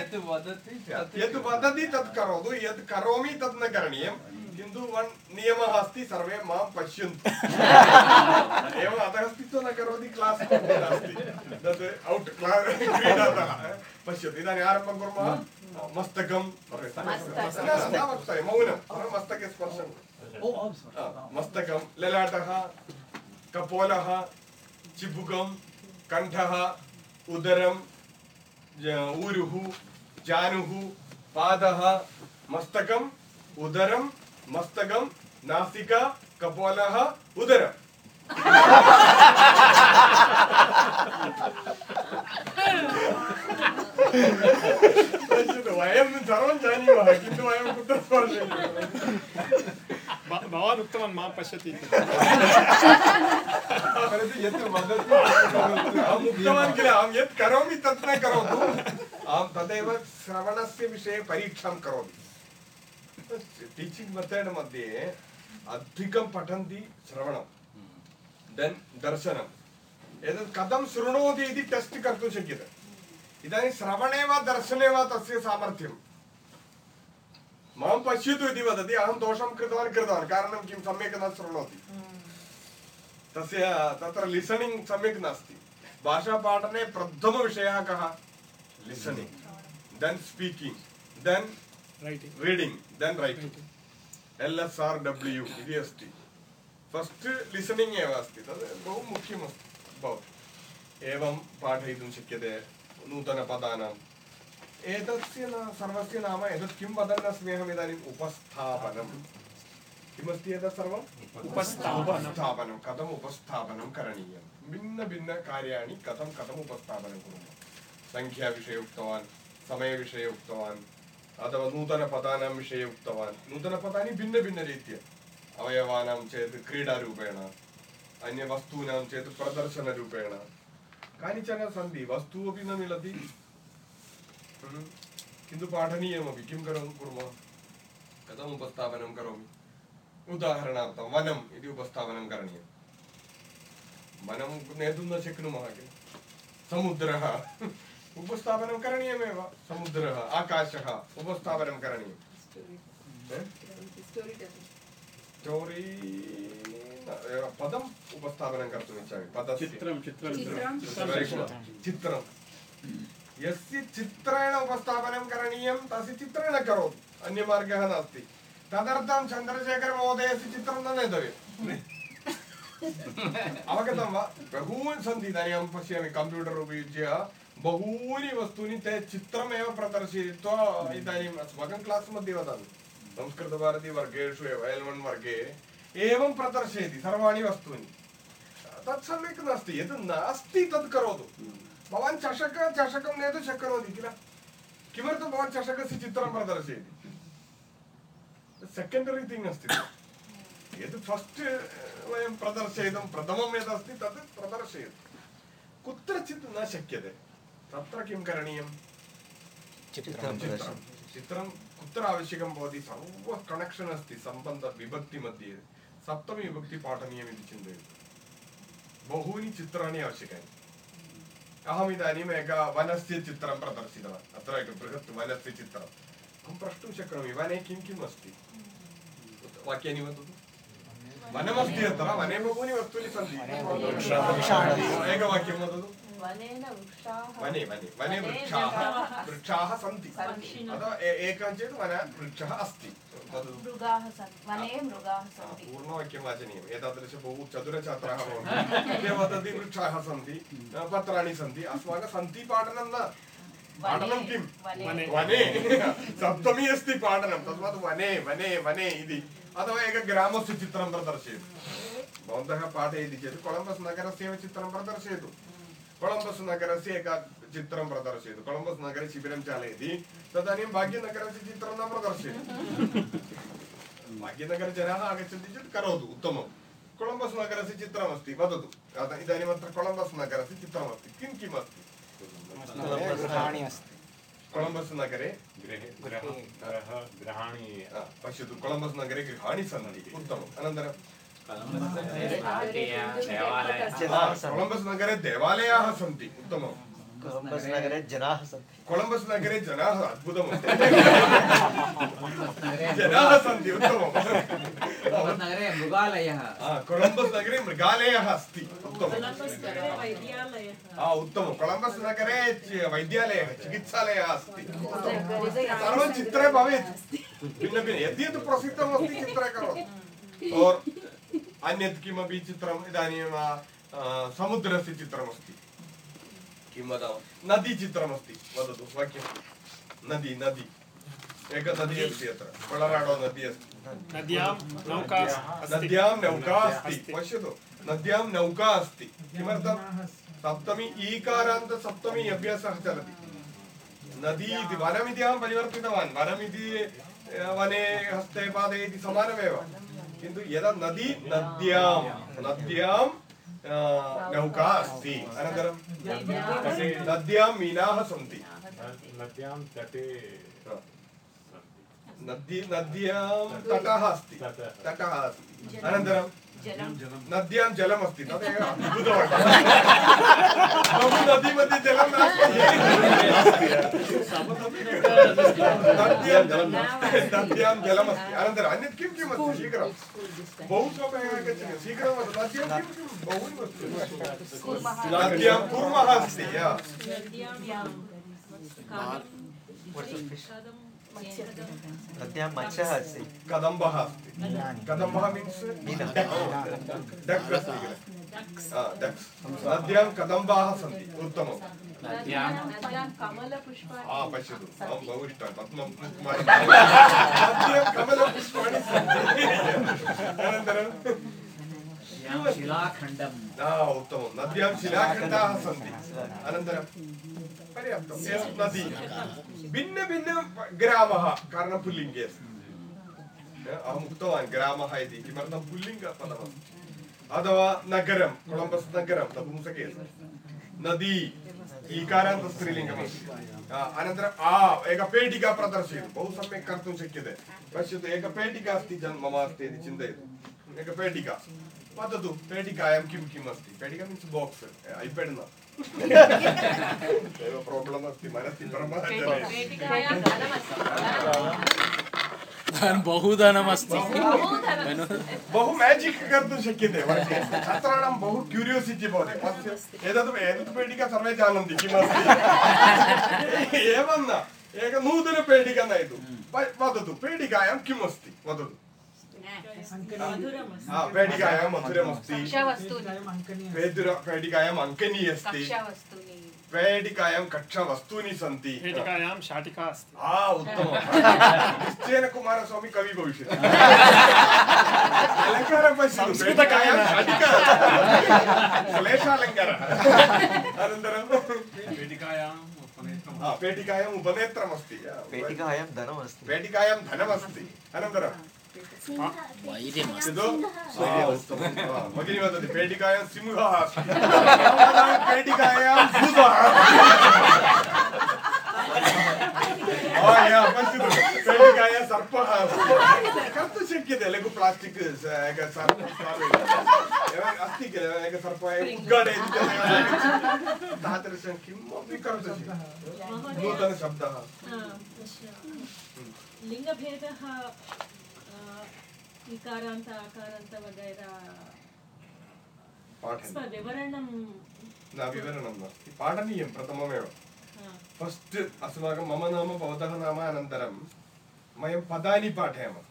यत् वदति तत् करोतु यत् करोमि तत् न करणीयं किन्तु वन् नियमः अस्ति सर्वे माँ पश्यन्तु एवम् अतः स्थित्वा न करोति क्लास् नास्ति तत् औट् क्रीडातः पश्यतु इदानीम् आरम्भं कुर्मः मस्तकं वक्तव्यं मौनं मस्तके स्पर्शं मस्तकं ललाटः कपोलः चिबुकं कण्ठः उदरं ज- ऊरुः जानुः पादः मस्तकम् उदरं मस्तकं नासिका कपोलः उदरम् वयं सर्वं जानीमः किन्तु वयं कुत्र स्पर्शयामः भ- भवान् उक्तवान् मा पश्यति इति। परन्तु यत् वदति। अहम् उक्तवान् किल अहं यत् करोमि तत् न करोतु। अहं तदेव श्रवणस्य विषये परीक्षां करोमि। टीचिङ्ग् मेथड् मध्ये अधिकं पठन्ति श्रवणं देन् दर्शनम् एतत् कथं शृणोति इति टेस्ट् कर्तुं शक्यते। इदानीं श्रवणे वा दर्शने वा तस्य सामर्थ्यं माँ पश्यतु इति वदति अहं दोषं कृतवान् कृतवान् कारणं किं? सम्यक् न शृणोति। तस्य तत्र लिसनिङ्ग् सम्यक् नास्ति। भाषापाठने प्रथमविषयः कः? Listening then speaking then reading then writing L S R W इति अस्ति। फस्ट् लिसनिङ्ग् एव अस्ति। तद् बहु मुख्यमस्ति। भवति। एवं पाठयितुं शक्यते नूतनपदानाम् एतस्य न सर्वस्य नाम एतत् किं वदन् अस्मि अहम् इदानीम्? उपस्थापनं किमस्ति एतत् सर्वम् उपस्थापनम्। उपस्थापनं कथम् उपस्थापनं करणीयं? भिन्नभिन्नकार्याणि कथं कथम् उपस्थापनं कुर्मः? सङ्ख्याविषये उक्तवान् समयविषये उक्तवान् अथवा नूतनपदानां विषये उक्तवान्. नूतनपदानि भिन्नभिन्नरीत्या. अवयवानां चेत् क्रीडारूपेण अन्यवस्तूनां चेत् प्रदर्शनरूपेण. कानिचन सन्ति? वस्तु अपि न मिलति हम्म, किन्तु पाठनीयमपि किं करोमि कुर्मः कथम् उपस्थापनं करोमि उदाहरणार्थं वनम् इति उपस्थापनं करणीयं वनं नेतुं न शक्नुमः किल समुद्रः उपस्थापनं करणीयमेव समुद्रः आकाशः उपस्थापनं करणीयम् स्टोरी पदम् उपस्थापनं कर्तुम् इच्छामि पदस्य चित्रं. चित्रं यस्य चित्रेण उपस्थापनं करणीयं तस्य चित्रेण करोतु। अन्यमार्गः नास्ति। तदर्थं चन्द्रशेखरमहोदयस्य चित्रं न नेतव्यम् अवगतं वा? बहूनि सन्ति इदानीं अहं पश्यामि कम्प्यूटर् उपयुज्य बहूनि वस्तूनि ते चित्रमेव प्रदर्शयित्वा इदानीम् अस्माकं क्लास् मध्ये वदामि संस्कृतभारती वर्गेषु, एव एल् वन् वर्गे एवं प्रदर्शयति सर्वाणि वस्तूनि। तत् सम्यक् नास्ति। यद् नास्ति तत् करोतु। भवान् चषक चषकं नेतुं शक्नोति किल? किमर्थं भवान् चषकस्य चित्रं प्रदर्शयति? सेकेण्डरि थिङ्ग् अस्ति। यद् फस्ट् वयं प्रदर्शयितुं प्रथमं यदस्ति तत् प्रदर्शयतु। कुत्रचित् न शक्यते। तत्र किं करणीयं चित्रं कुत्र आवश्यकं भवति? सर्व कनेक्षन् अस्ति। सम्बन्ध विभक्तिमध्ये सप्तमी विभक्ति पाठनीयम् इति चिन्तयतु। बहूनि चित्राणि आवश्यकानि। अहम् इदानीम् एक वनस्य चित्रं प्रदर्शितवान् अत्र एक बृहत् वनस्य चित्रम् अहं प्रष्टुं शक्नोमि वने किं किम् अस्ति वाक्यानि वदतु वनमस्ति अत्र वने बहूनि वस्तूनि सन्ति एकवाक्यं वदतु वनेन वृक्षाः वने वने वने वृक्षाः वृक्षाः सन्ति पक्षिणः। अथवा ए- एकं चेत् वन वृक्षः अस्ति वदतु मृगाः सन्ति वने मृगाः हा, सन्ति पूर्णवाक्यं वाचनीयम् एतादृश बहु चतुरछात्राः भवन्ति ते वदति वृक्षाः सन्ति पत्राणि सन्ति अस्माकं सन्ति पाठनं न पाठनं किं वने वने सप्तमी अस्ति पाठनं तस्मात् वने वने वने इति अथवा एकग्रामस्य चित्रं प्रदर्शयतु भवन्तः पाठयति चेत् कोलम्बस् नगरस्य एव चित्रं प्रदर्शयतु कोलम्बस् नगरस्य एक चित्रं प्रदर्शयतु कोलम्बस् नगरे शिबिरं चालयति तदानीं भाग्यनगरस्य चित्रं न प्रदर्शयतु भाग्यनगरजनाः आगच्छन्ति चेत् करोतु उत्तमं कोलम्बस् नगरस्य चित्रमस्ति वदतु अतः इदानीम् अत्र कोलम्बस् नगरस्य चित्रमस्ति किं किम् अस्ति गृहाणि अस्ति कोलम्बस् नगरे गृहे पश्यतु कोलम्बस् नगरे गृहाणि सन्ति उत्तमम् अनन्तरं कोलम्बस् नगरे देवालयाः सन्ति उत्तमं कोलम्बस् नगरे जनाः सन्ति। कोलम्बस् नगरे जनाः अद्भुतम्। जनाः सन्ति उत्तमं नगरे मृगालयः। हा, कोलम्बस् नगरे मृगालयः अस्ति उत्तमं कोलम्बस् नगरे वैद्यालयः। उत्तमं कोलम्बस् नगरे चि- वैद्यालयः चिकित्सालयः अस्ति। सर्वं चित्रे भवेत्। भिन्न भिन्न यद् यद् प्रसिद्धम् चित्रे करोतु और् अन्यत् किमपि चित्रम् इदानीं समुद्रस्य चित्रमस्ति। किं वदामः नदीचित्रमस्ति वदतु वाक्यं। नदी नदी। एका नदी अस्ति अत्र कोलराडो नदी अस्ति। नद्यां नौका अस्ति। नद्यां नौका अस्ति पश्यतु। नद्यां नौका अस्ति। किमर्थं सप्तमी ईकारान्त सप्तमी अभ्यासः चलति। नदी इति वनमिति अहं परिवर्तितवान्। वनमिति वने हस्ते पादे इति समानमेव। किन्तु यदा नदी नद्यां नद्यां नौका अस्ति अनन्तरं नद्यां। मीनाः सन्ति। नद्यां तटे नदी नद्यां तटः अस्ति तटः। तटः अस्ति। अनन्तरं जलं नद्यां जलमस्ति तदेव अद्भुतमस्ति मम नदीमध्ये जलं नास्ति। नद्यां जलं नास्ति नद्यां जलमस्ति अनन्तरम् अन्यत् किं किम् अस्ति? शीघ्रं बहु समयः शीघ्रं वदतु। नद्यां किं किं? बहूनि वस्तूनि। नद्यां कुर्मः अस्ति या नद्यां नद्यां मत्स्यः अस्ति कदम्बः। अस्ति कदम्बः मीन्स् डक् अस्ति किल हा, डक्स् नद्यां कदम्बाः सन्ति उत्तमं नद्यां कमलपुष्पाणि आ पश्यतु। अहं बहु इष्टं। पद्मं नद्यां कमलपुष्पाणि सन्ति। अनन्तरं उत्तमं। नद्यां शिलाखण्डाः सन्ति। अनन्तरं पर्याप्तं नदी भिन्नभिन्न ग्रामः कारणं पुल्लिङ्गे अस्ति अहम् उक्तवान् ग्रामः इति किमर्थं पुल्लिङ्गपदमस्ति अथवा नगरं कोलम्बस् नगरं नपुंसके नदी ईकारान्त स्त्रीलिङ्गमस्ति अनन्तरम् आ एका पेटिका प्रदर्शयतु बहु सम्यक् कर्तुं शक्यते पश्यतु एका पेटिका अस्ति जन् मम अस्ति इति पेटिका वदतु पेटिकायां किं किम् अस्ति पेटिका मीन्स् बाक्स् ऐपेड् एव प्राब्लम् अस्ति मनसि ब्रह्मः जनयति पेटिकायां धनमस्ति बहु धनमस्ति बहु मेजिक् कर्तुं शक्यते वर्गे छात्राणां बहु क्यूरियोसिटि भवति पश्य एतत् एतत् पेटिका सर्वे जानन्ति किमस्ति एवं न. एक नूतनपेटिका नयतु. व- वदतु पेटिकायां किम् अस्ति? वदतु. मधुरमस्ति हा, पेटिकायां मधुरमस्ति पेटिकायाम् अङ्कनी अस्ति पेटिकायां कक्षावस्तूनि सन्ति पेटिकायां शाटिका अस्ति आ उत्तमं निश्चयेन कुमारस्वामी कवि भविष्यति अलङ्कारं पश्यतु पेटिकायां शाटिका क्लेशालङ्कारः अनन्तरं हा, पेटिकायाम् उपनेत्रमस्ति पेटिकायां धनमस्ति पेटिकायां धनमस्ति अनन्तरं हा, उत्तमं वदति पेटिकायां सिंहः पेटिकायां भूतः हा, या, पश्यतु पेटिकायां सर्पः कर्तुं शक्यते लघु प्लास्टिक् एक सर्पं अस्ति किल एक सर्पः उद्घाटयति चेत् एवम् आगच्छति। तादृशं किमपि कर्तुं शक्यते नूतनशब्दः लिङ्गभेदः इकारान्त आकारान्त वगैरा पाठनीयं विवरणं न विवरणं नास्ति पाठनीयं प्रथममेव हा, फस्ट् अस्माकं मम नाम भवतः नाम अनन्तरं वयं पदानि पाठयामः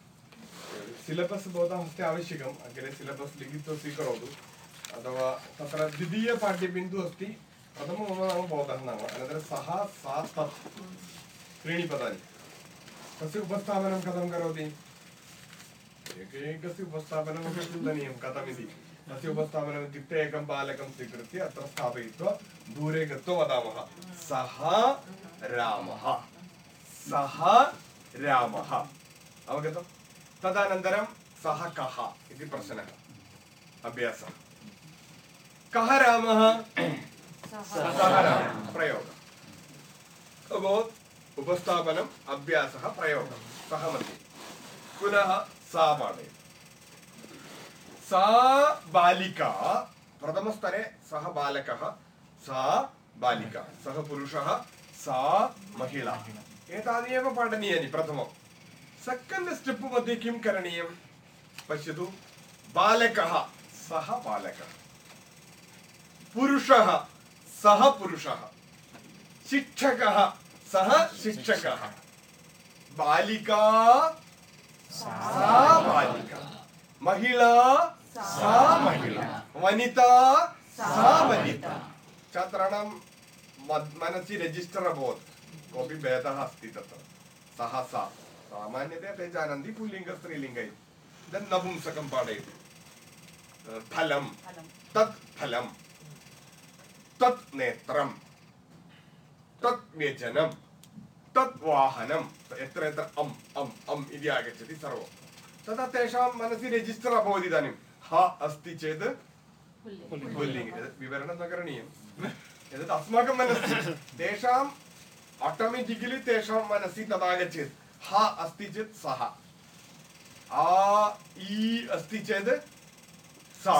सिलबस् भवतां हस्ते आवश्यकम् अग्रे सिलबस् लिखित्वा स्वीकरोतु अथवा तत्र द्वितीयपाठ्यबिन्दुः अस्ति प्रथमं मम नाम भवतः नाम अनन्तरं सः सा तत् त्रीणि पदानि तस्य उपस्थापनं कथं करोति एकैकस्य उपस्थापनमपि चिन्तनीयं कथमिति तस्य उपस्थापनम् इत्युक्ते एकं बालकं स्वीकृत्य अत्र स्थापयित्वा दूरे गत्वा वदामः सः रामः सः रामः अवगतं तदनन्तरं सः कः इति प्रश्नः अभ्यासः कः रामः सः रामः प्रयोगः अभवत् उपस्थापनम् अभ्यासः प्रयोगः सः मध्ये पुनः सा पाठयति सा बालिका, प्रथमस्तरे सः बालकः, सा बालिका सः पुरुषः, सा महिला। एतानि एव पाठनीयानि प्रथमं। सेकेण्ड् स्टेप् मध्ये किं करणीयं? पश्यतु। बालकः सः बालकः। पुरुषः सः पुरुषः। शिक्षकः सः शिक्षकः। बालिका सा बालिका महिला सा महिला वनिता सा वनिता। छात्राणां मनसि रेजिस्टर् अभवत्। कोऽपि भेदः अस्ति तत्र। सः सा सामान्यतया ते जानन्ति पुल्लिङ्ग स्त्रीलिङ्ग इति। इदानीं नपुंसकं पाठयतु। फलं तत् फलं तत् नेत्रं तत् व्यजनं तत् वाहनं यत्र यत्र अम् अम् अम् इति आगच्छति सर्वं तदा तेषां मनसि रेजिस्टर् अभवत् इदानीं ह अस्ति चेत् पुल्लिङ्ग् एतत् विवरणं न करणीयम् एतत् अस्माकं मनसि तेषाम् आटोमेटिकलि तेषां मनसि तदागच्छेत् ह अस्ति चेत् सः आ इ अस्ति चेत् सा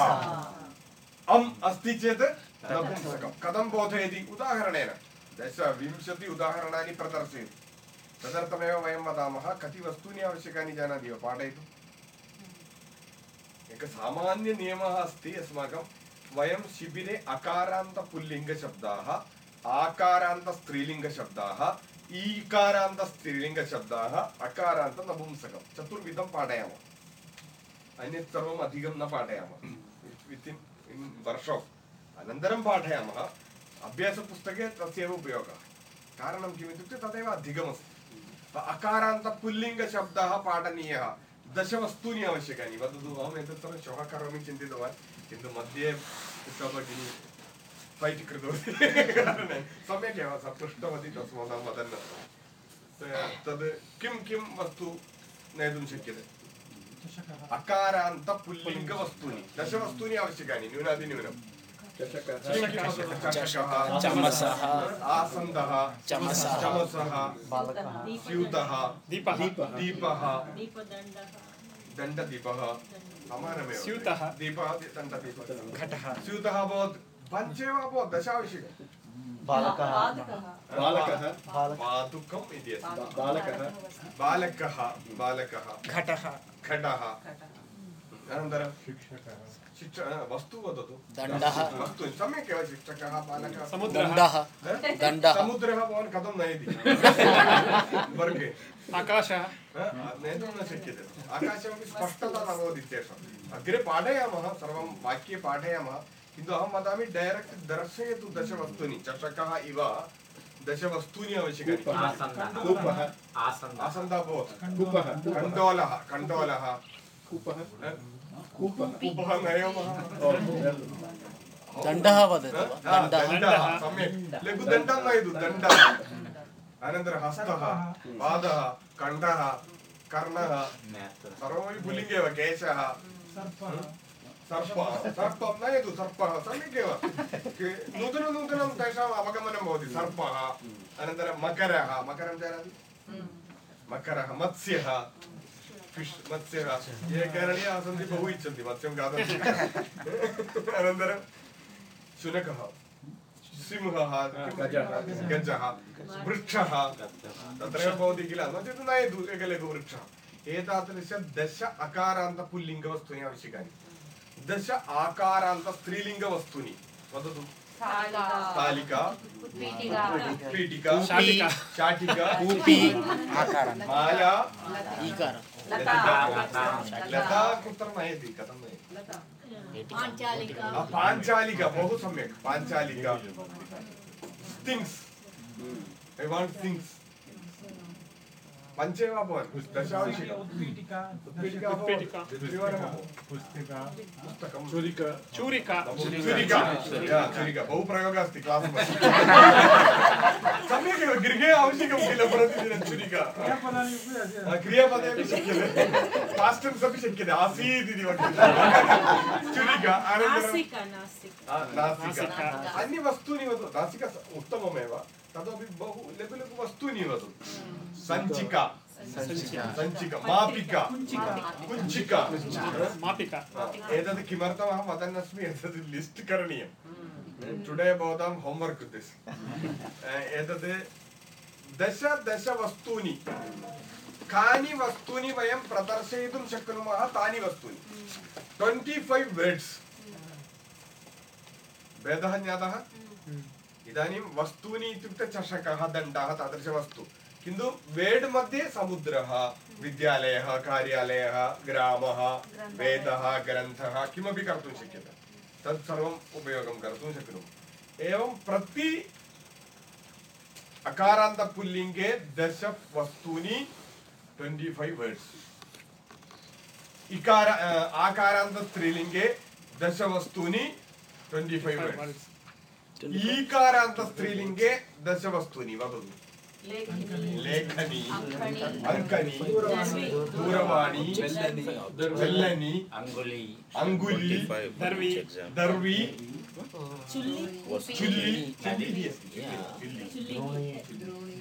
अम् अस्ति चेत् नपुंसकं कथं बोधयति उदाहरणेन दश विंशति उदाहरणानि प्रदर्शयतु। तदर्थमेव वयं वदामः, कति वस्तूनि आवश्यकानि जानाति वा? पाठयतु। एकः सामान्यनियमः अस्ति, अस्माकं वयं शिबिरे अकारान्तपुल्लिङ्गशब्दाः, आकारान्तस्त्रीलिङ्गशब्दाः, ईकारान्तस्त्रीलिङ्गशब्दाः, अकारान्तनपुंसकं। चतुर्विधं पाठयामः। अन्यत् सर्वम् अधिकं न पाठयामः। वितिन् इन् वर्षौ अनन्तरं पाठयामः। अभ्यासपुस्तके तस्यैव उपयोगः कारणं किम् इत्युक्ते तदेव अधिकमस्ति अकारान्तपुल्लिङ्गशब्दः पाठनीयः दशवस्तूनि आवश्यकानि वदतु अहम् एतत् सर्वं श्वः करोमि चिन्तितवान् किन्तु मध्ये पुष्पा भगिनी फैट् कृतवती कारणेन सम्यक् एव सा पृष्टवती तस्मात् वदन् तद् किं किं वस्तु नेतुं शक्यते अकारान्तपुल्लिङ्गवस्तूनि दशवस्तूनि आवश्यकानि न्यूनातिन्यूनं चषकः, चमसः, आसन्दः चमसः, चमसः बालकः स्यूतः दीपः दीपः दण्डदीपः समानमेव स्यूतः। दीपः दण्डदीपः। घटः। स्यूतः अभवत् पञ्च एव अभवत् दश बालकः। बालकः। पादुकम् इति अस्ति। बालकः। बालकः। बालकः घटः। घटः। अनन्तरं शिक्ष वस्तु वदतु दण्डः वस्तु सम्यक् एव शिक्षकः बालकः समुद्रः दण्डः ह? दण्डः समुद्रः भवान् कथं नयति वर्गे आकाशः नेतुं न शक्यते आकाशमपि स्पष्टता न भवति इत्येषम् अग्रे पाठयामः सर्वं वाक्ये पाठयामः किन्तु अहं वदामि डैरेक्ट् दर्शयतु दशवस्तूनि चषकः इव दशवस्तूनि आवश्यकानि कूपः आसन्दः कूपः कण्डोलः कण्डोलः कूपः ह? कूपः कूपः नयामः ओ, दण्डः वदतु वा? दण्डः दण्डः सम्यक् लघुदण्डं नयतु दण्डः अनन्तरं हस्तः पादः कण्ठः कर्णः सर्वमपि पुल्लिङ्गे एव केशः सर्पः सर्पः सर्पं नयतु सर्पः सम्यक् एव के- नूतनं नूतनं तेषाम् अवगमनं भवति सर्पः अनन्तरं मकरः मकरं जानाति मकरः मत्स्यः फिश् मत्स्यः ये केरळीयाः सन्ति बहु इच्छन्ति मत्स्यं खादन्ति अनन्तरं शुनकः सिंहः गजः। गजः वृक्षः। तत्रैव भवति किल? नो चेत् नयतु एकलघुवृक्षः एतादृश दश अकारान्तपुल्लिङ्गवस्तूनि आवश्यकानि। दश आकारान्तस्त्रीलिङ्गवस्तूनि। वदतु। पीठिका शाटिका। माला लता। कुत्र नयति कथं नयति पाञ्चालिका बहु सम्यक् पाञ्चालिका थिङ्ग्स् ऐ वाण्ट् थिङ्ग्स् पञ्च एव अभवन् दश आवश्यकम् उत्पीठिका उत्पीठिका अभवत् उत्पीठिका। द्विवारम् अभवत् पुस्तिका पुस्तकं छुरिका छुरिका या, छुरिका बहु प्रयोगः अस्ति क्लास् मध्ये सम्यक् एव गृहे आवश्यकं किल प्रतिदिनं छुरिका क्रियापदानि अपि अस्ति- आ, क्रियापदे अपि शक्यते पास्ट् टेन्स् अपि शक्यते आसीत् इति वक्तुं छुरिका अनन्तरं नासिका नासिका आ, नासिका अन्यवस्तूनि वदतु नासिका स- उत्तममेव ततोपि बहु लघु लघु वस्तूनि वदतु। सञ्चिका। सञ्चिका। मापिका। कुञ्चिका। मापिका। एतत् किमर्थम् अहं वदन्नस्मि एतत् लिस्ट् करणीयं टुडे भवतां होम्वर्क् दिस् एतत् दश दश वस्तूनि। कानि वस्तूनि वयं प्रदर्शयितुं शक्नुमः तानि वस्तूनि। ट्वेण्टि फैव् वर्ड्स् भेदः ज्ञातः? इदानीं वस्तूनि इत्युक्ते चषकः दण्डः तादृशवस्तु। किन्तु वेड् मध्ये समुद्रः विद्यालयः कार्यालयः ग्रामः वेदः ग्रन्थः किमपि कर्तुं शक्यते। तत् सर्वम् उपयोगं कर्तुं शक्नुमः। एवं प्रति अकारान्तपुल्लिङ्गे दश वस्तूनि ट्वेण्टि फैव् वर्ड्स्। इकार आकारान्तस्त्रीलिङ्गे दश वस्तूनि ट्वेण्टि फैव् वर्ड्स्। ईकारान्तस्त्रीलिङ्गे दश वस्तूनि वदतु लेखनी अङ्कनी दूरवाणी वेल्लनी अंगुली अङ्गुली दर्वी दर्वी चुल्ली चुल्ली चुल्ली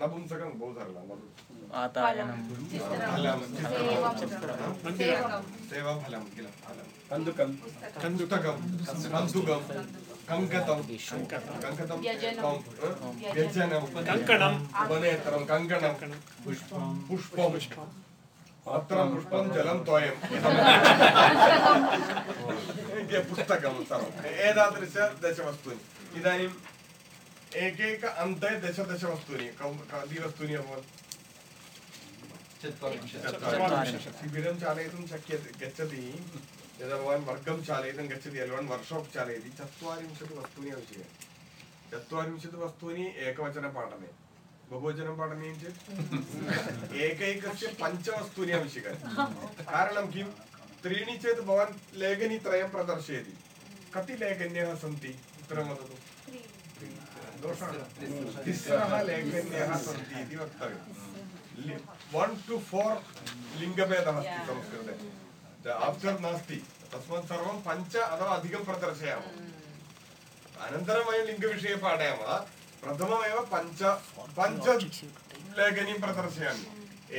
नपुंसकं बहु सरलं वदतु वातायनं फलं सेवाफलं किल फलं कन्दुकं कन्दुकं कन्दुकं कङ्कतं कङ्कतं कं- ह? व्यजनं कङ्कणम् वनेतरं कङ्कणं पुष्पं पुष्पं पत्रं पुष्पं जलं तोयं एकैक अन्ते दश दश वस्तूनि कौ- कति वस्तूनि अभवन् शिबिरं चालयितुं शक्यते गच्छति. यदा भवान् वर्गं चालयितुं गच्छति अल्वा वर्क्शाप् चालयति. चत्वारिंशत् वस्तूनि आवश्यकानि चत्वारिंशत् वस्तूनि एकवचनं पाठने बहुवचनं पाठनीयं चेत् एकैकस्य पञ्चवस्तूनि आवश्यकानि कारणं किं त्रीणि चेत् भवान् लेखनीत्रयं प्रदर्शयति. कति लेखन्यः सन्ति उत्तरं वदतु दोषः तिस्रः लेखन्यः सन्ति इति वक्तव्यं वन् टु फोर् लिङ्गभेदः अस्ति संस्कृते आफ्टर् नास्ति तस्मात् सर्वं पञ्च अथवा अधिकं प्रदर्शयामः अनन्तरं वयं लिङ्गविषये पाठयामः प्रथममेव पञ्च पञ्च लेखनीं प्रदर्शयामि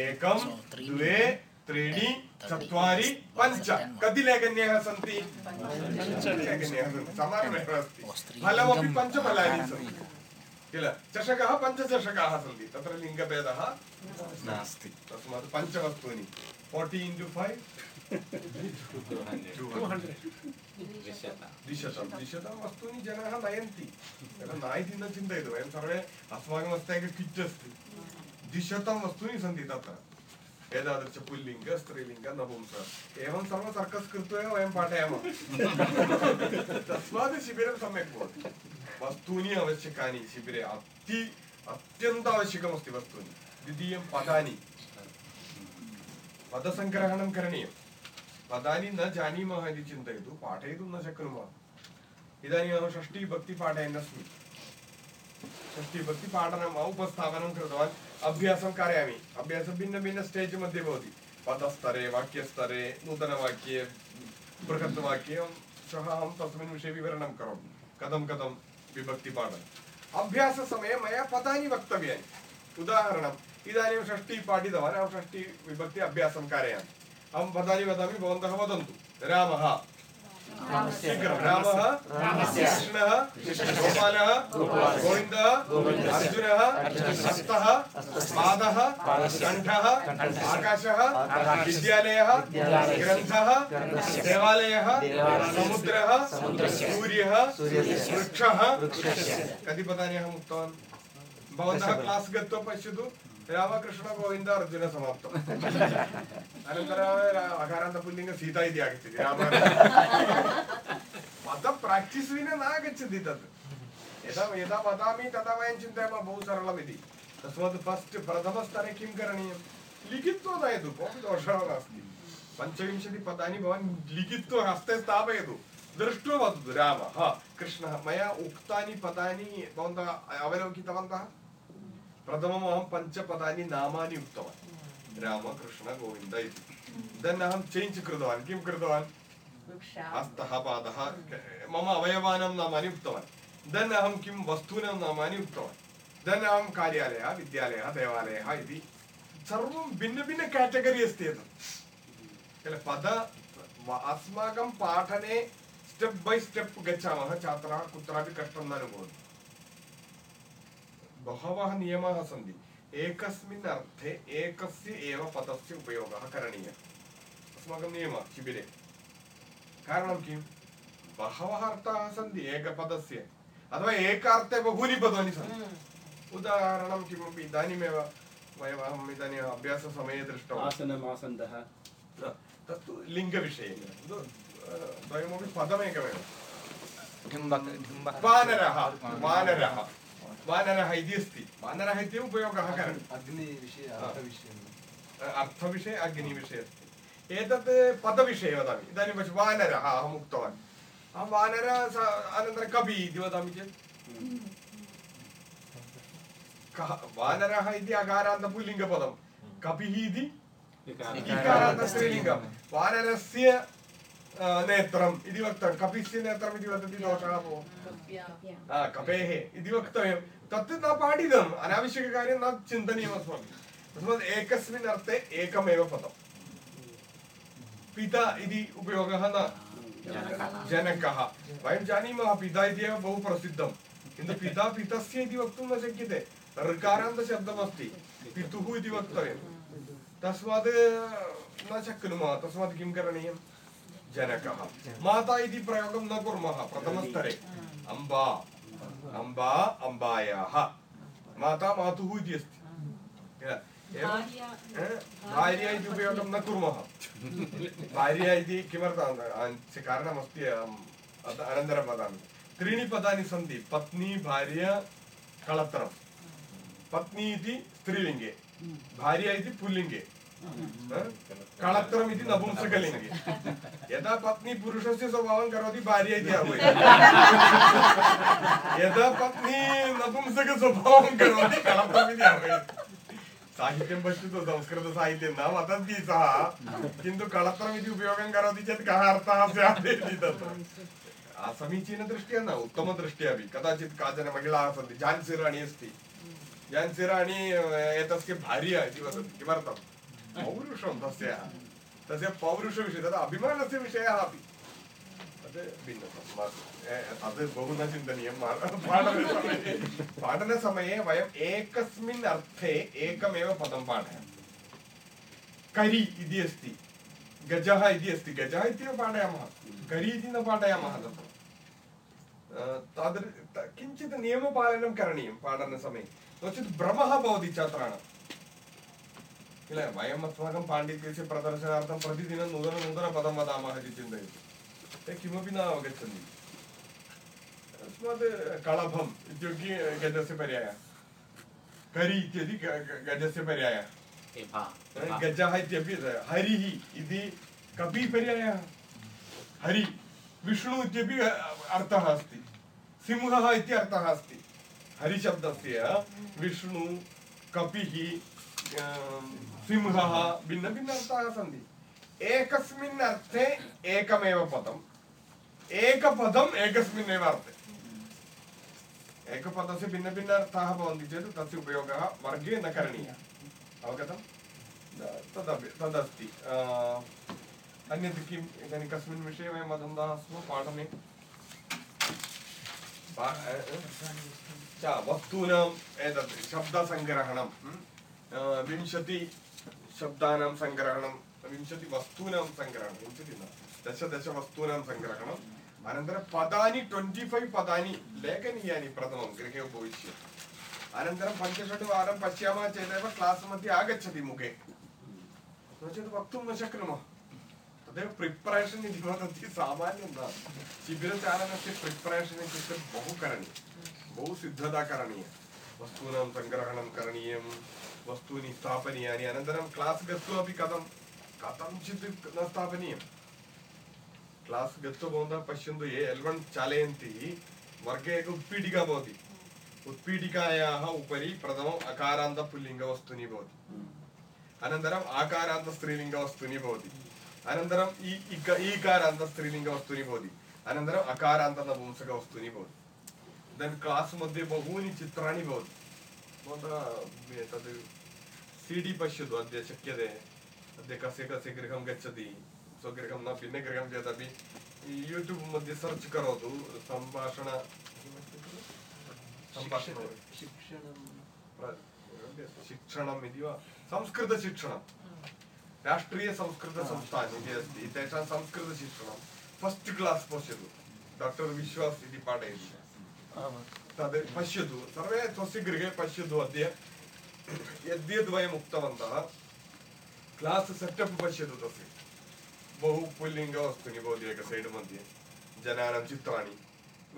एकं द्वे त्रीणि चत्वारि पञ्च। कति लेखन्यः सन्ति? लेखन्यः सन्ति। समानमेव अस्ति। फलमपि पञ्चफलानि सन्ति। किल? चषकः पञ्चचषकाः सन्ति। तत्र लिङ्गभेदः नास्ति। तस्मात् पञ्चवस्तूनि। Forty into five? द्विशतं। द्विशतं वस्तूनि जनाः नयन्ति। यदा न इति न चिन्तयतु। वयं सर्वे अस्माकं हस्ते एकं किट् अस्ति। द्विशतं वस्तूनि सन्ति तत्र। एतादृश पुल्लिङ्ग स्त्रीलिङ्ग नपुंस एवं सर्वं सर्कस् कृत्वा एव वयं पाठयामः. तस्मात् शिबिरं सम्यक् भवति. वस्तूनि आवश्यकानि शिबिरे अति अत्यन्त आवश्यकमस्ति वस्तूनि. द्वितीयं पदानि. पदसङ्ग्रहणं करणीयं. पदानि न जानीमः इति चिन्तयतु, पाठयितुं न शक्नुमः. इदानीम् अहं षष्टिभक्ति पाठयन् अस्मि षष्टिभक्तिपाठनम् उपस्थापनं कृतवान्. अभ्यासं कारयामि। अभ्यासं भिन्नभिन्न स्टेज् मध्ये भवति। पदस्तरे, वाक्यस्तरे, नूतनवाक्ये बृहत् एवं श्वः अहं तस्मिन् विषये विवरणं करोमि। कथं कथं विभक्तिपाठनम् अभ्याससमये मया पदानि वक्तव्यानि। उदाहरणम्, इदानीं षष्टिः पाठितवान्, अहं षष्टिविभक्ति अभ्यासं कारयामि। अहं पदानि वदामि, भवन्तः वदन्तु। रामः। रामः कृष्णः गोपालः गोविन्दः अर्जुनः हस्तः पादः कण्ठः आकाशः विद्यालयः ग्रन्थः देवालयः समुद्रः सूर्यः वृक्षः। कति पदानि अहम् उक्तवान्? भवन्तः क्लास् गत्वा पश्यतु। रामकृष्ण गोविन्द अर्जुन समाप्तम् अनन्तरं अकारान्तपुल्लिङ्ग सीता इति आगच्छति राम पद प्राक्टिस् विना न आगच्छति तत् यदा यदा वदामि तदा वयं चिन्तयामः बहु सरलमिति तस्मात् फस्ट् प्रथमस्तरे किं करणीयं लिखित्वा नयतु कोऽपि दोषः नास्ति पञ्चविंशतिपदानि भवान् लिखित्वा हस्ते स्थापयतु दृष्ट्वा वदतु रामः कृष्णः मया उक्तानि पदानि भवन्तः अवलोकितवन्तः प्रथमम् अहं पञ्चपदानि नामानि उक्तवान् राम कृष्ण गोविन्द इति देन् अहं चेञ्ज् कृतवान् किं कृतवान् हस्तः पादः मम अवयवानां नामानि उक्तवान् देन् अहं किं वस्तूनां नामानि उक्तवान् देन् अहं कार्यालयः विद्यालयः देवालयः इति सर्वं भिन्नभिन्न केटगरी अस्ति एतत् किल पद अस्माकं पाठने स्टेप् बै स्टेप् गच्छामः छात्राः कुत्रापि कष्टं न अनुभवन्ति बहवः नियमाः सन्ति एकस्मिन् अर्थे एकस्य एव पदस्य उपयोगः करणीयः अस्माकं नियमः शिबिरे कारणं किं बहवः अर्थाः सन्ति एकपदस्य अथवा एकार्थे बहूनि पदानि सन्ति उदाहरणं किमपि इदानीमेव वयम् अहम् इदानीम् अभ्याससमये दृष्टवान् आसनम् आसन्दः तत्तु लिङ्गविषये द्वयमपि पदमेकमेव वानरः वानरः वानरः इति अस्ति वानरः इत्येव उपयोगः करणीयः अग्निविषये अर्थविषये अर्थविषये अग्निविषये अस्ति एतत् पदविषये वदामि इदानीं पश्य वानरः अहम् उक्तवान् अहं वानर अनन्तरं कवि इति वदामि चेत् कः वानरः इति अकारान्तपुल्लिङ्गपदं कपिः इति वानरस्य नेत्रम् इति वक्तव्यं कपिस्य नेत्रम् इति वदति दोषः भो कपेः इति वक्तव्यं तत् न पाठितम् अनावश्यककार्यं न चिन्तनीयम् अस्माभिः तस्मात् एकस्मिन् अर्थे एकमेव पदम् पिता इति उपयोगः न जनकः वयं जानीमः पिता इति एव बहु प्रसिद्धं किन्तु पिता पितस्य इति वक्तुं न शक्यते ऋकारान्तशब्दमस्ति पितुः इति वक्तव्यं तस्मात् न शक्नुमः तस्मात् किं करणीयं जनकः। माता इति प्रयोगं न कुर्मः प्रथमस्तरे। अम्बा। अम्बा अम्बायाः। माता मातुः इति अस्ति। भार्या इति उपयोगं न कुर्मः। भार्या इति किमर्थं कारणमस्ति अनन्तरं वदामि। त्रीणि पदानि सन्ति। पत्नी भार्या कळत्रं पत्नी इति स्त्रीलिङ्गे। भार्या इति पुल्लिङ्गे। कळत्रम् इति नपुंसकलिङ्गे यदा पत्नी पुरुषस्य स्वभावं करोति भार्या इति आह्वयति यदा पत्नी नपुंसकस्वभावं करोति कळत्रम् इति साहित्यं पश्यतु संस्कृतसाहित्यं न वदन्ति सः. किन्तु कळत्रम् इति उपयोगं करोति चेत् कः अर्थः स्यात् इति तत्र असमीचीनदृष्ट्या न उत्तमदृष्ट्या अपि. कदाचित् काचन महिलाः सन्ति. झान्सिराणि अस्ति. झान्सिराणि एतस्य भार्या इति वदन्ति. किमर्थम्? पौरुषं तस्याः, तस्य पौरुषविषये तद् अभिमानस्य विषयः अपि। तद् भिन्नं तद् बहु न चिन्तनीयं पाठनसमये। पाठनसमये वयम् एकस्मिन् अर्थे एकमेव पदं पाठयामः। करि इति अस्ति, गजः इति अस्ति, गजः इत्येव पाठयामः, करि इति न पाठयामः तत्र। तादृ किञ्चित् नियमपालनं करणीयं पाठनसमये। नो चेत् भ्रमः भवति छात्राणां किल वयम् अस्माकं पाण्डित्यस्य प्रदर्शनार्थं प्रतिदिनं नूतन नूतनपदं वदामः इति चिन्तयतु ते किमपि न अवगच्छन्ति तस्मात् कळभम् इत्युक्ते गजस्य पर्यायः करि इत्यपि गजस्य पर्यायः गजः इत्यपि हरिः इति कपि पर्यायः हरि विष्णु इत्यपि अर्थः अस्ति सिंहः इति अर्थः अस्ति हरिशब्दस्य विष्णु कपिः सिंहः भिन्नभिन्न अर्थाः सन्ति एकस्मिन् अर्थे एकमेव पदम् एकपदम् एकस्मिन्नेव अर्थे एकपदस्य भिन्नभिन्न अर्थाः भवन्ति चेत् तस्य उपयोगः वर्गे न करणीयः अवगतं तदपि तदस्ति अन्यत् किम् इदानीं कस्मिन् विषये वयं वदन्तः स्मः पाठने वस्तूनाम् एतत् शब्दसङ्ग्रहणं विंशति शब्दानां सङ्ग्रहणं विंशति वस्तूनां सङ्ग्रहणं विंशति न दश दश वस्तूनां सङ्ग्रहणम् अनन्तरं पदानि ट्वेण्टि फैव् पदानि लेखनीयानि प्रथमं गृहे उपविश्य अनन्तरं पञ्चषट् वारं पश्यामः चेदेव क्लास् मध्ये आगच्छति मुखे नो चेत् वक्तुं न शक्नुमः तदेव प्रिपरेशन् इति वदन्ति सामान्यं न शिबिरचालनस्य प्रिपरेशन् इत्युक्ते बहु करणीयं बहु सिद्धता करणीया वस्तूनां सङ्ग्रहणं करणीयं वस्तूनि स्थापनीयानि। अनन्तरं क्लास् गत्वा अपि कथं कथञ्चित् न स्थापनीयं क्लास् गत्वा भवन्तः पश्यन्तु, ये एल् वन् चालयन्ति, वर्गे एक उत्पीठिका भवति। उत्पीठिकायाः उपरि प्रथमम् अकारान्तपुल्लिङ्गवस्तूनि भवति। अनन्तरम् आकारान्तस्त्रीलिङ्गवस्तूनि भवति। अनन्तरम् इ इक ईकारान्तस्त्रीलिङ्गवस्तूनि भवति। अनन्तरम् अकारान्तनपुंसकवस्तूनि भवति। देन् क्लास् मध्ये बहूनि चित्राणि भवति। भवन्तः तद् सि डि पश्यतु अद्य शक्यते। अद्य कस्य कस्य गृहं गच्छति। स्वगृहं न भिन्नगृहं चेदपि यूट्यूब् मध्ये सर्च् करोतु। सम्भाषण शिक्षणम् इति वा? संस्कृतशिक्षणं राष्ट्रीयसंस्कृतसंस्थान् इति अस्ति। तेषां संस्कृतशिक्षणं फस्ट् क्लास् पश्यतु। डाक्टर् विश्वास् इति पाठयति। तद् पश्यतु। सर्वे स्वस्य गृहे पश्यतु अद्य। यद्यद् वयम् उक्तवन्तः क्लास् सेटप् पश्यतु तस्य। बहु पुल्लिङ्गवस्तूनि भवति एक सैड् मध्ये। जनानां चित्राणि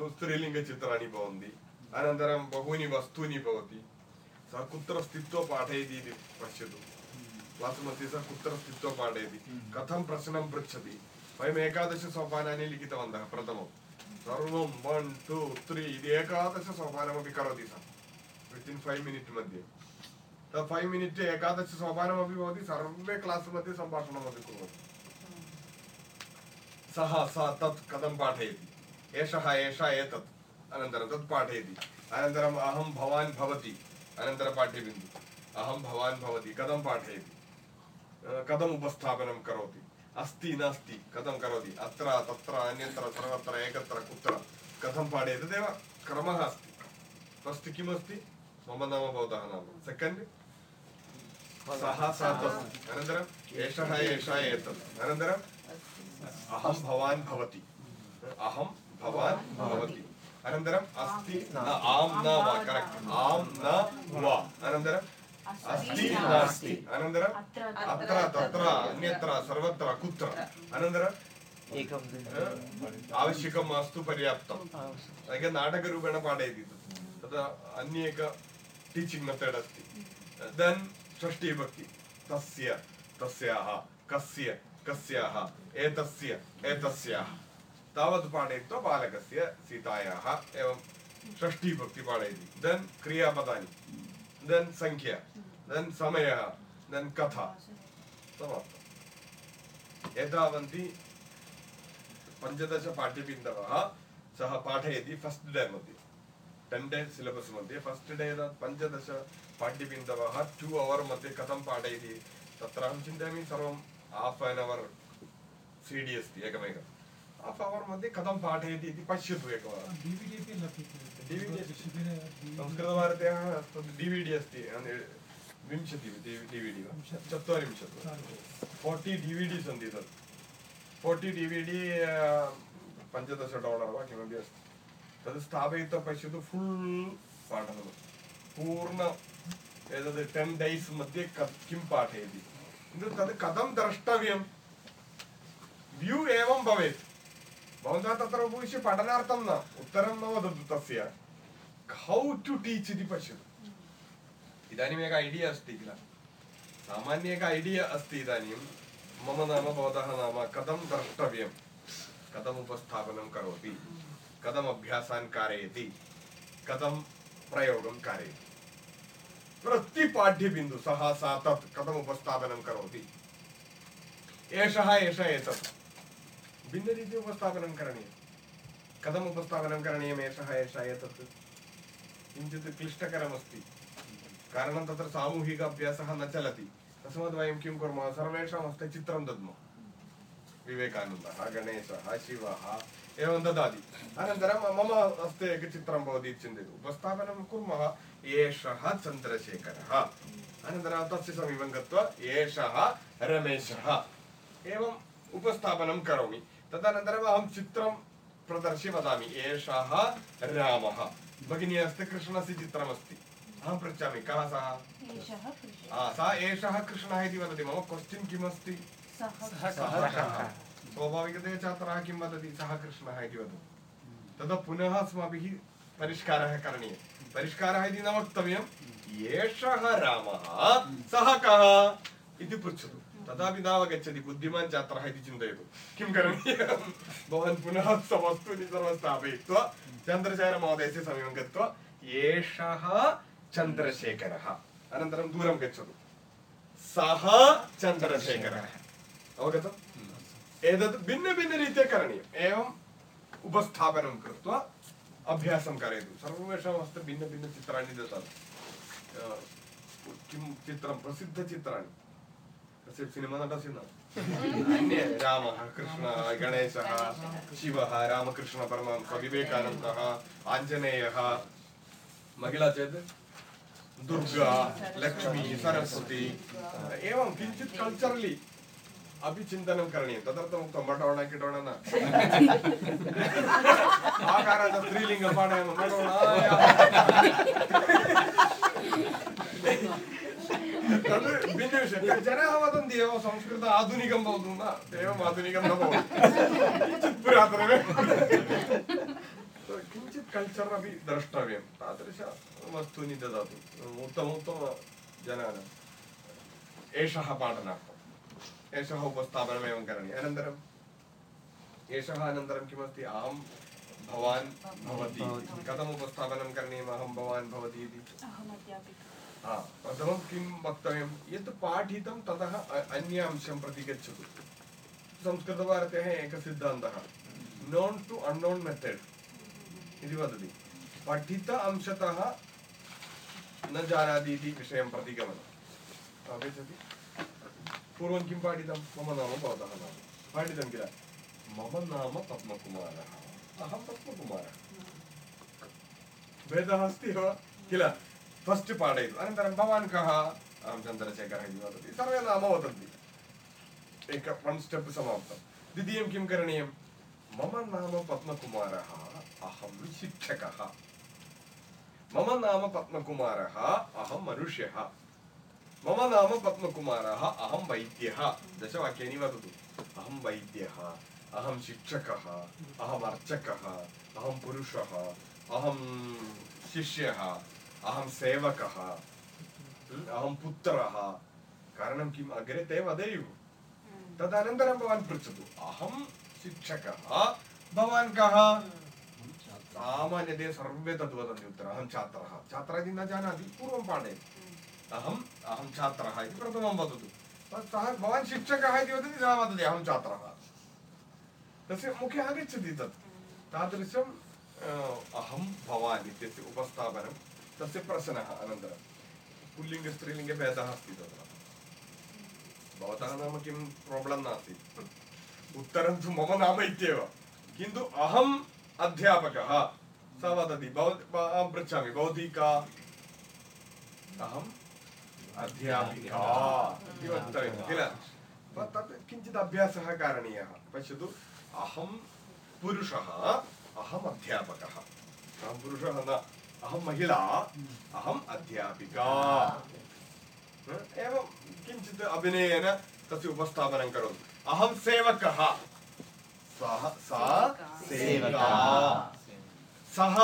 स्त्रीलिङ्गचित्राणि भवन्ति। अनन्तरं बहूनि वस्तूनि भवति। सः कुत्र स्थित्वा पाठयति इति पश्यतु। क्लास् मध्ये सः कुत्र स्थित्वा पाठयति? कथं प्रश्नं पृच्छति? वयम् एकादशसोपानानि लिखितवन्तः प्रथमं। सर्वं वन् टु त्री इति एकादशसोपानमपि करोति सः। वितिन् फैव् मिनिट् मध्ये। तत् फैव् मिनिट् एकादशसोपानमपि भवति सर्वे क्लास् मध्ये सम्भाषणमपि कुर्वन्ति सः सा, तत् कथं पाठयति एषः, एषा, एतत्। अनन्तरं तत् पाठयति अनन्तरम् अहं भवान् भवति। अनन्तरं पाठ्यबिन्दु। अहं भवान् भवति। कथं पाठयति कथम् उपस्थापनं करोति। अस्ति, नास्ति कथं करोति। अत्र, तत्र, अन्यत्र, सर्वत्र, एकत्र, कुत्र। कथं पाठयति तदेव क्रमः अस्ति। फस्ट् किमस्ति? मम नाम भवतः नाम। सेकेण्ड् सः सा तत् अनन्तरम् एषः एषा एतत्। अनन्तरम् अहं भवान् भवति। अहं भवान् भवति। अनन्तरम् अस्ति न आम् न वा। करेक्ट् आम् न वा। अनन्तरम् अस्ति नास्ति। अनन्तरम् अत्र तत्र अन्यत्र सर्वत्र कुत्र? अनन्तरम् आवश्यकं मास्तु पर्याप्तम् नाटकरूपेण पाठयति तत्। तदा अन्य एक टीचिङ्ग् मेथड् अस्ति। देन् षष्ठी विभक्ति तस्य, तस्याः, कस्य, कस्याः, एतस्य, एतस्याः। तावत् पाठयित्वा बालकस्य सीतायाः एवं षष्ठीभक्ति पाठयति। देन् क्रियापदानि। देन् सङ्ख्या देन् समयः। देन् कथा। समाप्तम् एतावन्ति पञ्चदश पाठ्यबिन्दवः सः पाठयति फस्ट् डे मध्ये। टेन् डे सिलबस् मध्ये. फस्ट् डे पञ्चदश पाठ्यबिन्दवः टु अवर् मध्ये कथं पाठयति तत्र अहं चिन्तयामि सर्वं हाफ् एन् अवर् सी डि अस्ति एकमेकं हाफ् अवर् मध्ये कथं पाठयति इति पश्यतु एकवारं संस्कृतभारत्याः तद् डि वि डि अस्ति विंशतिः डि वि डि वा चत्वारिंशत् फोर्टि डि वि डि सन्ति तत् फोर्टि डि वि डि पञ्चदश डालर् वा किमपि अस्ति तद् स्थापयित्वा पश्यतु फुल् पाठनं पूर्ण एतद् टेन् डैस् मध्ये क- किं पाठयति किन्तु तद् कथं द्रष्टव्यं व्यू एवं भवेत् भवन्तः तत्र उपविश्य पठनार्थं न उत्तरं न वदतु तस्य हौ टु टीच् इति पश्यतु इदानीम् एक ऐडिया अस्ति किल सामान्य एक ऐडिया अस्ति इदानीं मम नाम भवतः नाम कथं द्रष्टव्यं कथम् उपस्थापनं करोति कथम् अभ्यासान् कारयति, कथं प्रयोगं कारयति। प्रतिपाठ्यबिन्दु सः सा तत् कथम् उपस्थापनं करोति। एषः एषः, एतत्। भिन्नरीत्या उपस्थापनं करणीयं कथम् उपस्थापनं करणीयम्? एषः एषः, एतत्। किञ्चित् क्लिष्टकरमस्ति। कारणं तत्र सामूहिक अभ्यासः न चलति। तस्मात् वयं किं कुर्मः? सर्वेषां हस्ते चित्रं दद्मः। विवेकानन्दः, गणेशः, शिवः एवं ददाति अनन्तरं मम हस्ते एकचित्रं भवति चिन्तयतु उपस्थापनं कुर्मः एषः चन्द्रशेखरः। अनन्तरं तस्य समीपं गत्वा एषः रमेशः। एवम् उपस्थापनं करोमि। तदनन्तरम् अहं चित्रं प्रदर्श्य वदामि। एषः रामः। भगिनी हस्ते कृष्णस्य चित्रमस्ति। अहं पृच्छामि कः सः? सा एषः कृष्णः इति वदति। मम क्वश्चिन् किमस्ति? सः स्वाभाविकतया छात्राः किं वदति? सः कृष्णः इति वदति। तदा पुनः अस्माभिः परिष्कारः करणीयः। परिष्कारः इति न वक्तव्यम् एषः रामः, सः कः इति पृच्छतु। तदापि नावगच्छति। बुद्धिमान् छात्रः इति चिन्तयतु। किं करणीयं भवान् पुनः वस्तूनि सर्वं स्थापयित्वा चन्द्रशेखरमहोदयस्य समीपं गत्वा एषः चन्द्रशेखरः। अनन्तरं दूरं गच्छतु। सः चन्द्रशेखरः। अवगतम् एतत् भिन्नभिन्नरीत्या करणीयम्। एवम् उपस्थापनं कृत्वा अभ्यासं कारयतु सर्वेषां हस्ते भिन्नभिन्नचित्राणि ददातु। किं चित्रं? प्रसिद्धचित्राणि तस्य सिनिमा नटस्य न अन्ये रामः, कृष्णः, गणेशः, शिवः रामकृष्णपरमहंसः विवेकानन्दः, आञ्जनेयः, महिला चेत् दुर्गा, लक्ष्मी, सरस्वती। एवं किञ्चित् कल्चरलि अपि चिन्तनं करणीयं तदर्थम् उक्तं बटोण किटोण न? आकारात् स्त्रीलिङ्गं पाठयामः तद् भिन्नविषयः जनाः वदन्ति एव संस्कृत आधुनिकं भवतु न। एवम् आधुनिकं न भवति किञ्चित् पुरातनमेव किञ्चित् कल्चर् अपि द्रष्टव्यं। तादृश वस्तूनि ददातु उत्तम उत्तम जनानाम् एषः पाठनार्थम् एषः उपस्थापनम् एवं करणीयम्। अनन्तरम् एषः अनन्तरं किमस्ति? अहं भवान् भवति। कथम् उपस्थापनं करणीयम्? अहं भवान् भवति इति। हा, प्रथमं किं वक्तव्यं? यत् पाठितं ततः अन्य अंशं प्रति गच्छतु। संस्कृतभारत्याः एकः सिद्धान्तः नोन् टु अण्नोन् मेथड् इति वदति। पठित अंशतः न जानाति इति विषयं प्रति गमनम्। अवगच्छति। पूर्वं किं पाठितं मम नाम भवतः नाम पाठितं किल मम नाम पद्मकुमारः अहं पद्मकुमारः भेदः अस्ति वा किल फस्ट् पाठयतु अनन्तरं भवान् कः अहं चन्द्रशेखरः इति वदति सर्वे नाम वदन्ति एक वन् स्टेप् समाप्तं द्वितीयं किं करणीयं मम नाम पद्मकुमारः अहं शिक्षकः मम नाम पद्मकुमारः अहं मनुष्यः मम नाम पद्मकुमारः अहं वैद्यः। दशवाक्यानि वदतु। अहं वैद्यः अहं शिक्षकः अहम् अर्चकः अहं पुरुषः अहं शिष्यः अहं सेवकः अहं पुत्रः। कारणं किम्? अग्रे ते वदेयुः। तदनन्तरं भवान् पृच्छतु। अहं शिक्षकः। भवान् कः? सामान्यतया सर्वे तद् वदन्ति उत्तरम् अहं छात्रः। छात्रः इति न जानाति। पूर्वं पाठयति। अहम् अहं छात्रः इति प्रथमं वदतु। सः भवान् शिक्षकः इति वदति, सः वदति, अहं छात्रः। तस्य मुखे आगच्छति तत्। तादृशम् अहं भवान् इत्यस्य उपस्थापनं, तस्य प्रश्नः नाम किं प्राब्लं नास्ति? उत्तरं तु मम नाम इत्येव। किन्तु अहम् अध्यापकः, सः भवती का? अहम् अध्यापिका इति वक्तव्यं किल तत् किञ्चित् अभ्यासः कारणीयः पश्यतु अहं पुरुषः अहम् अध्यापकः अहं पुरुषः न अहं महिला अहम् अध्यापिका एवं किञ्चित् अभिनयेन तस्य उपस्थापनं करोतु अहं सेवकः सः सा सेविका सः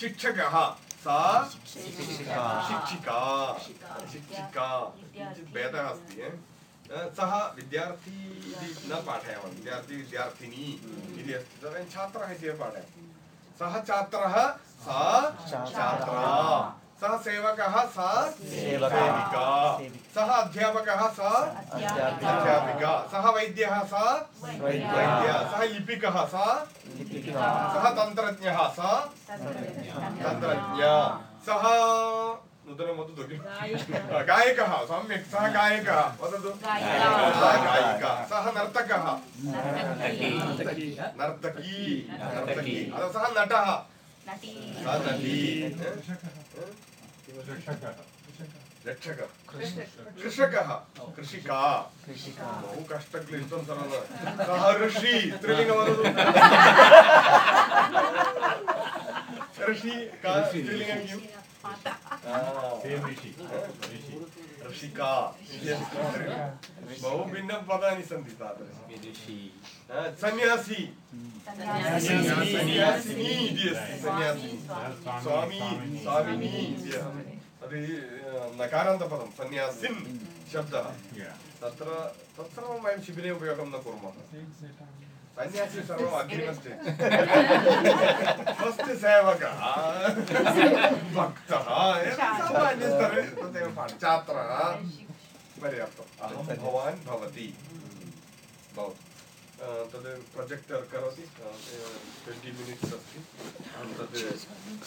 शिक्षकः सा शिक्षिका शिक्षिका किञ्चित् भेदः अस्ति सः विद्यार्थी इति न पाठयामः विद्यार्थी विद्यार्थिनी इति अस्ति तदानीं छात्रः इत्येव पाठयामः सः छात्रः सा छात्रा सः सेवकः सा सेविका। सः अध्यापकः सा अध्यापिका। सः वैद्यः सा वैद्यः। सः लिपिकः सा सः तन्त्रज्ञः सा तन्त्रज्ञ। सः नूतनं वदतु। किं गायकः सम्यक्। सः गायकः वदतु। गायिका। सः नर्तकः। नर्तकी। नटः सः नटी। रक्षकः कृषकः। कृषिका। बहु कष्टक्लिष्टं सर्वं न। ऋषि? स्त्रीलिङ्गं वदतु ऋषि का स्त्रीलिङ्गं किम्? ऋषिका बहु भिन्नं पदानि सन्ति तादृश सन्यासी सन्यासिनी इति अस्ति सन्यासिनी स्वामी स्वामिनी इति तद् नकारान्तपदं सन्यासिन् शब्दः तत्र तत्सर्वं वयं शिबिरे उपयोगं न कुर्मः ಸನ್ಯಾಸಿ ಸರ್ವ ಅಗ್ರಿಮಸ್ತೆ ಫಸ್ಟ್ ಸೇವಕ ಭಕ್ತ ಸಾಮಾನ್ಯಸ್ಥರೇ तदेव ಛಾತ್ರ पर्याप्त अहं भवान् तद् प्रोजेक्टर् करोति ट्वेण्टि मिनिट्स् अस्ति तद्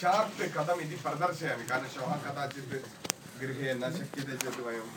चार्ट् कथमिति प्रदर्शयामि कारण श्वः कदाचित् गृहे न शक्यते चेत् वयं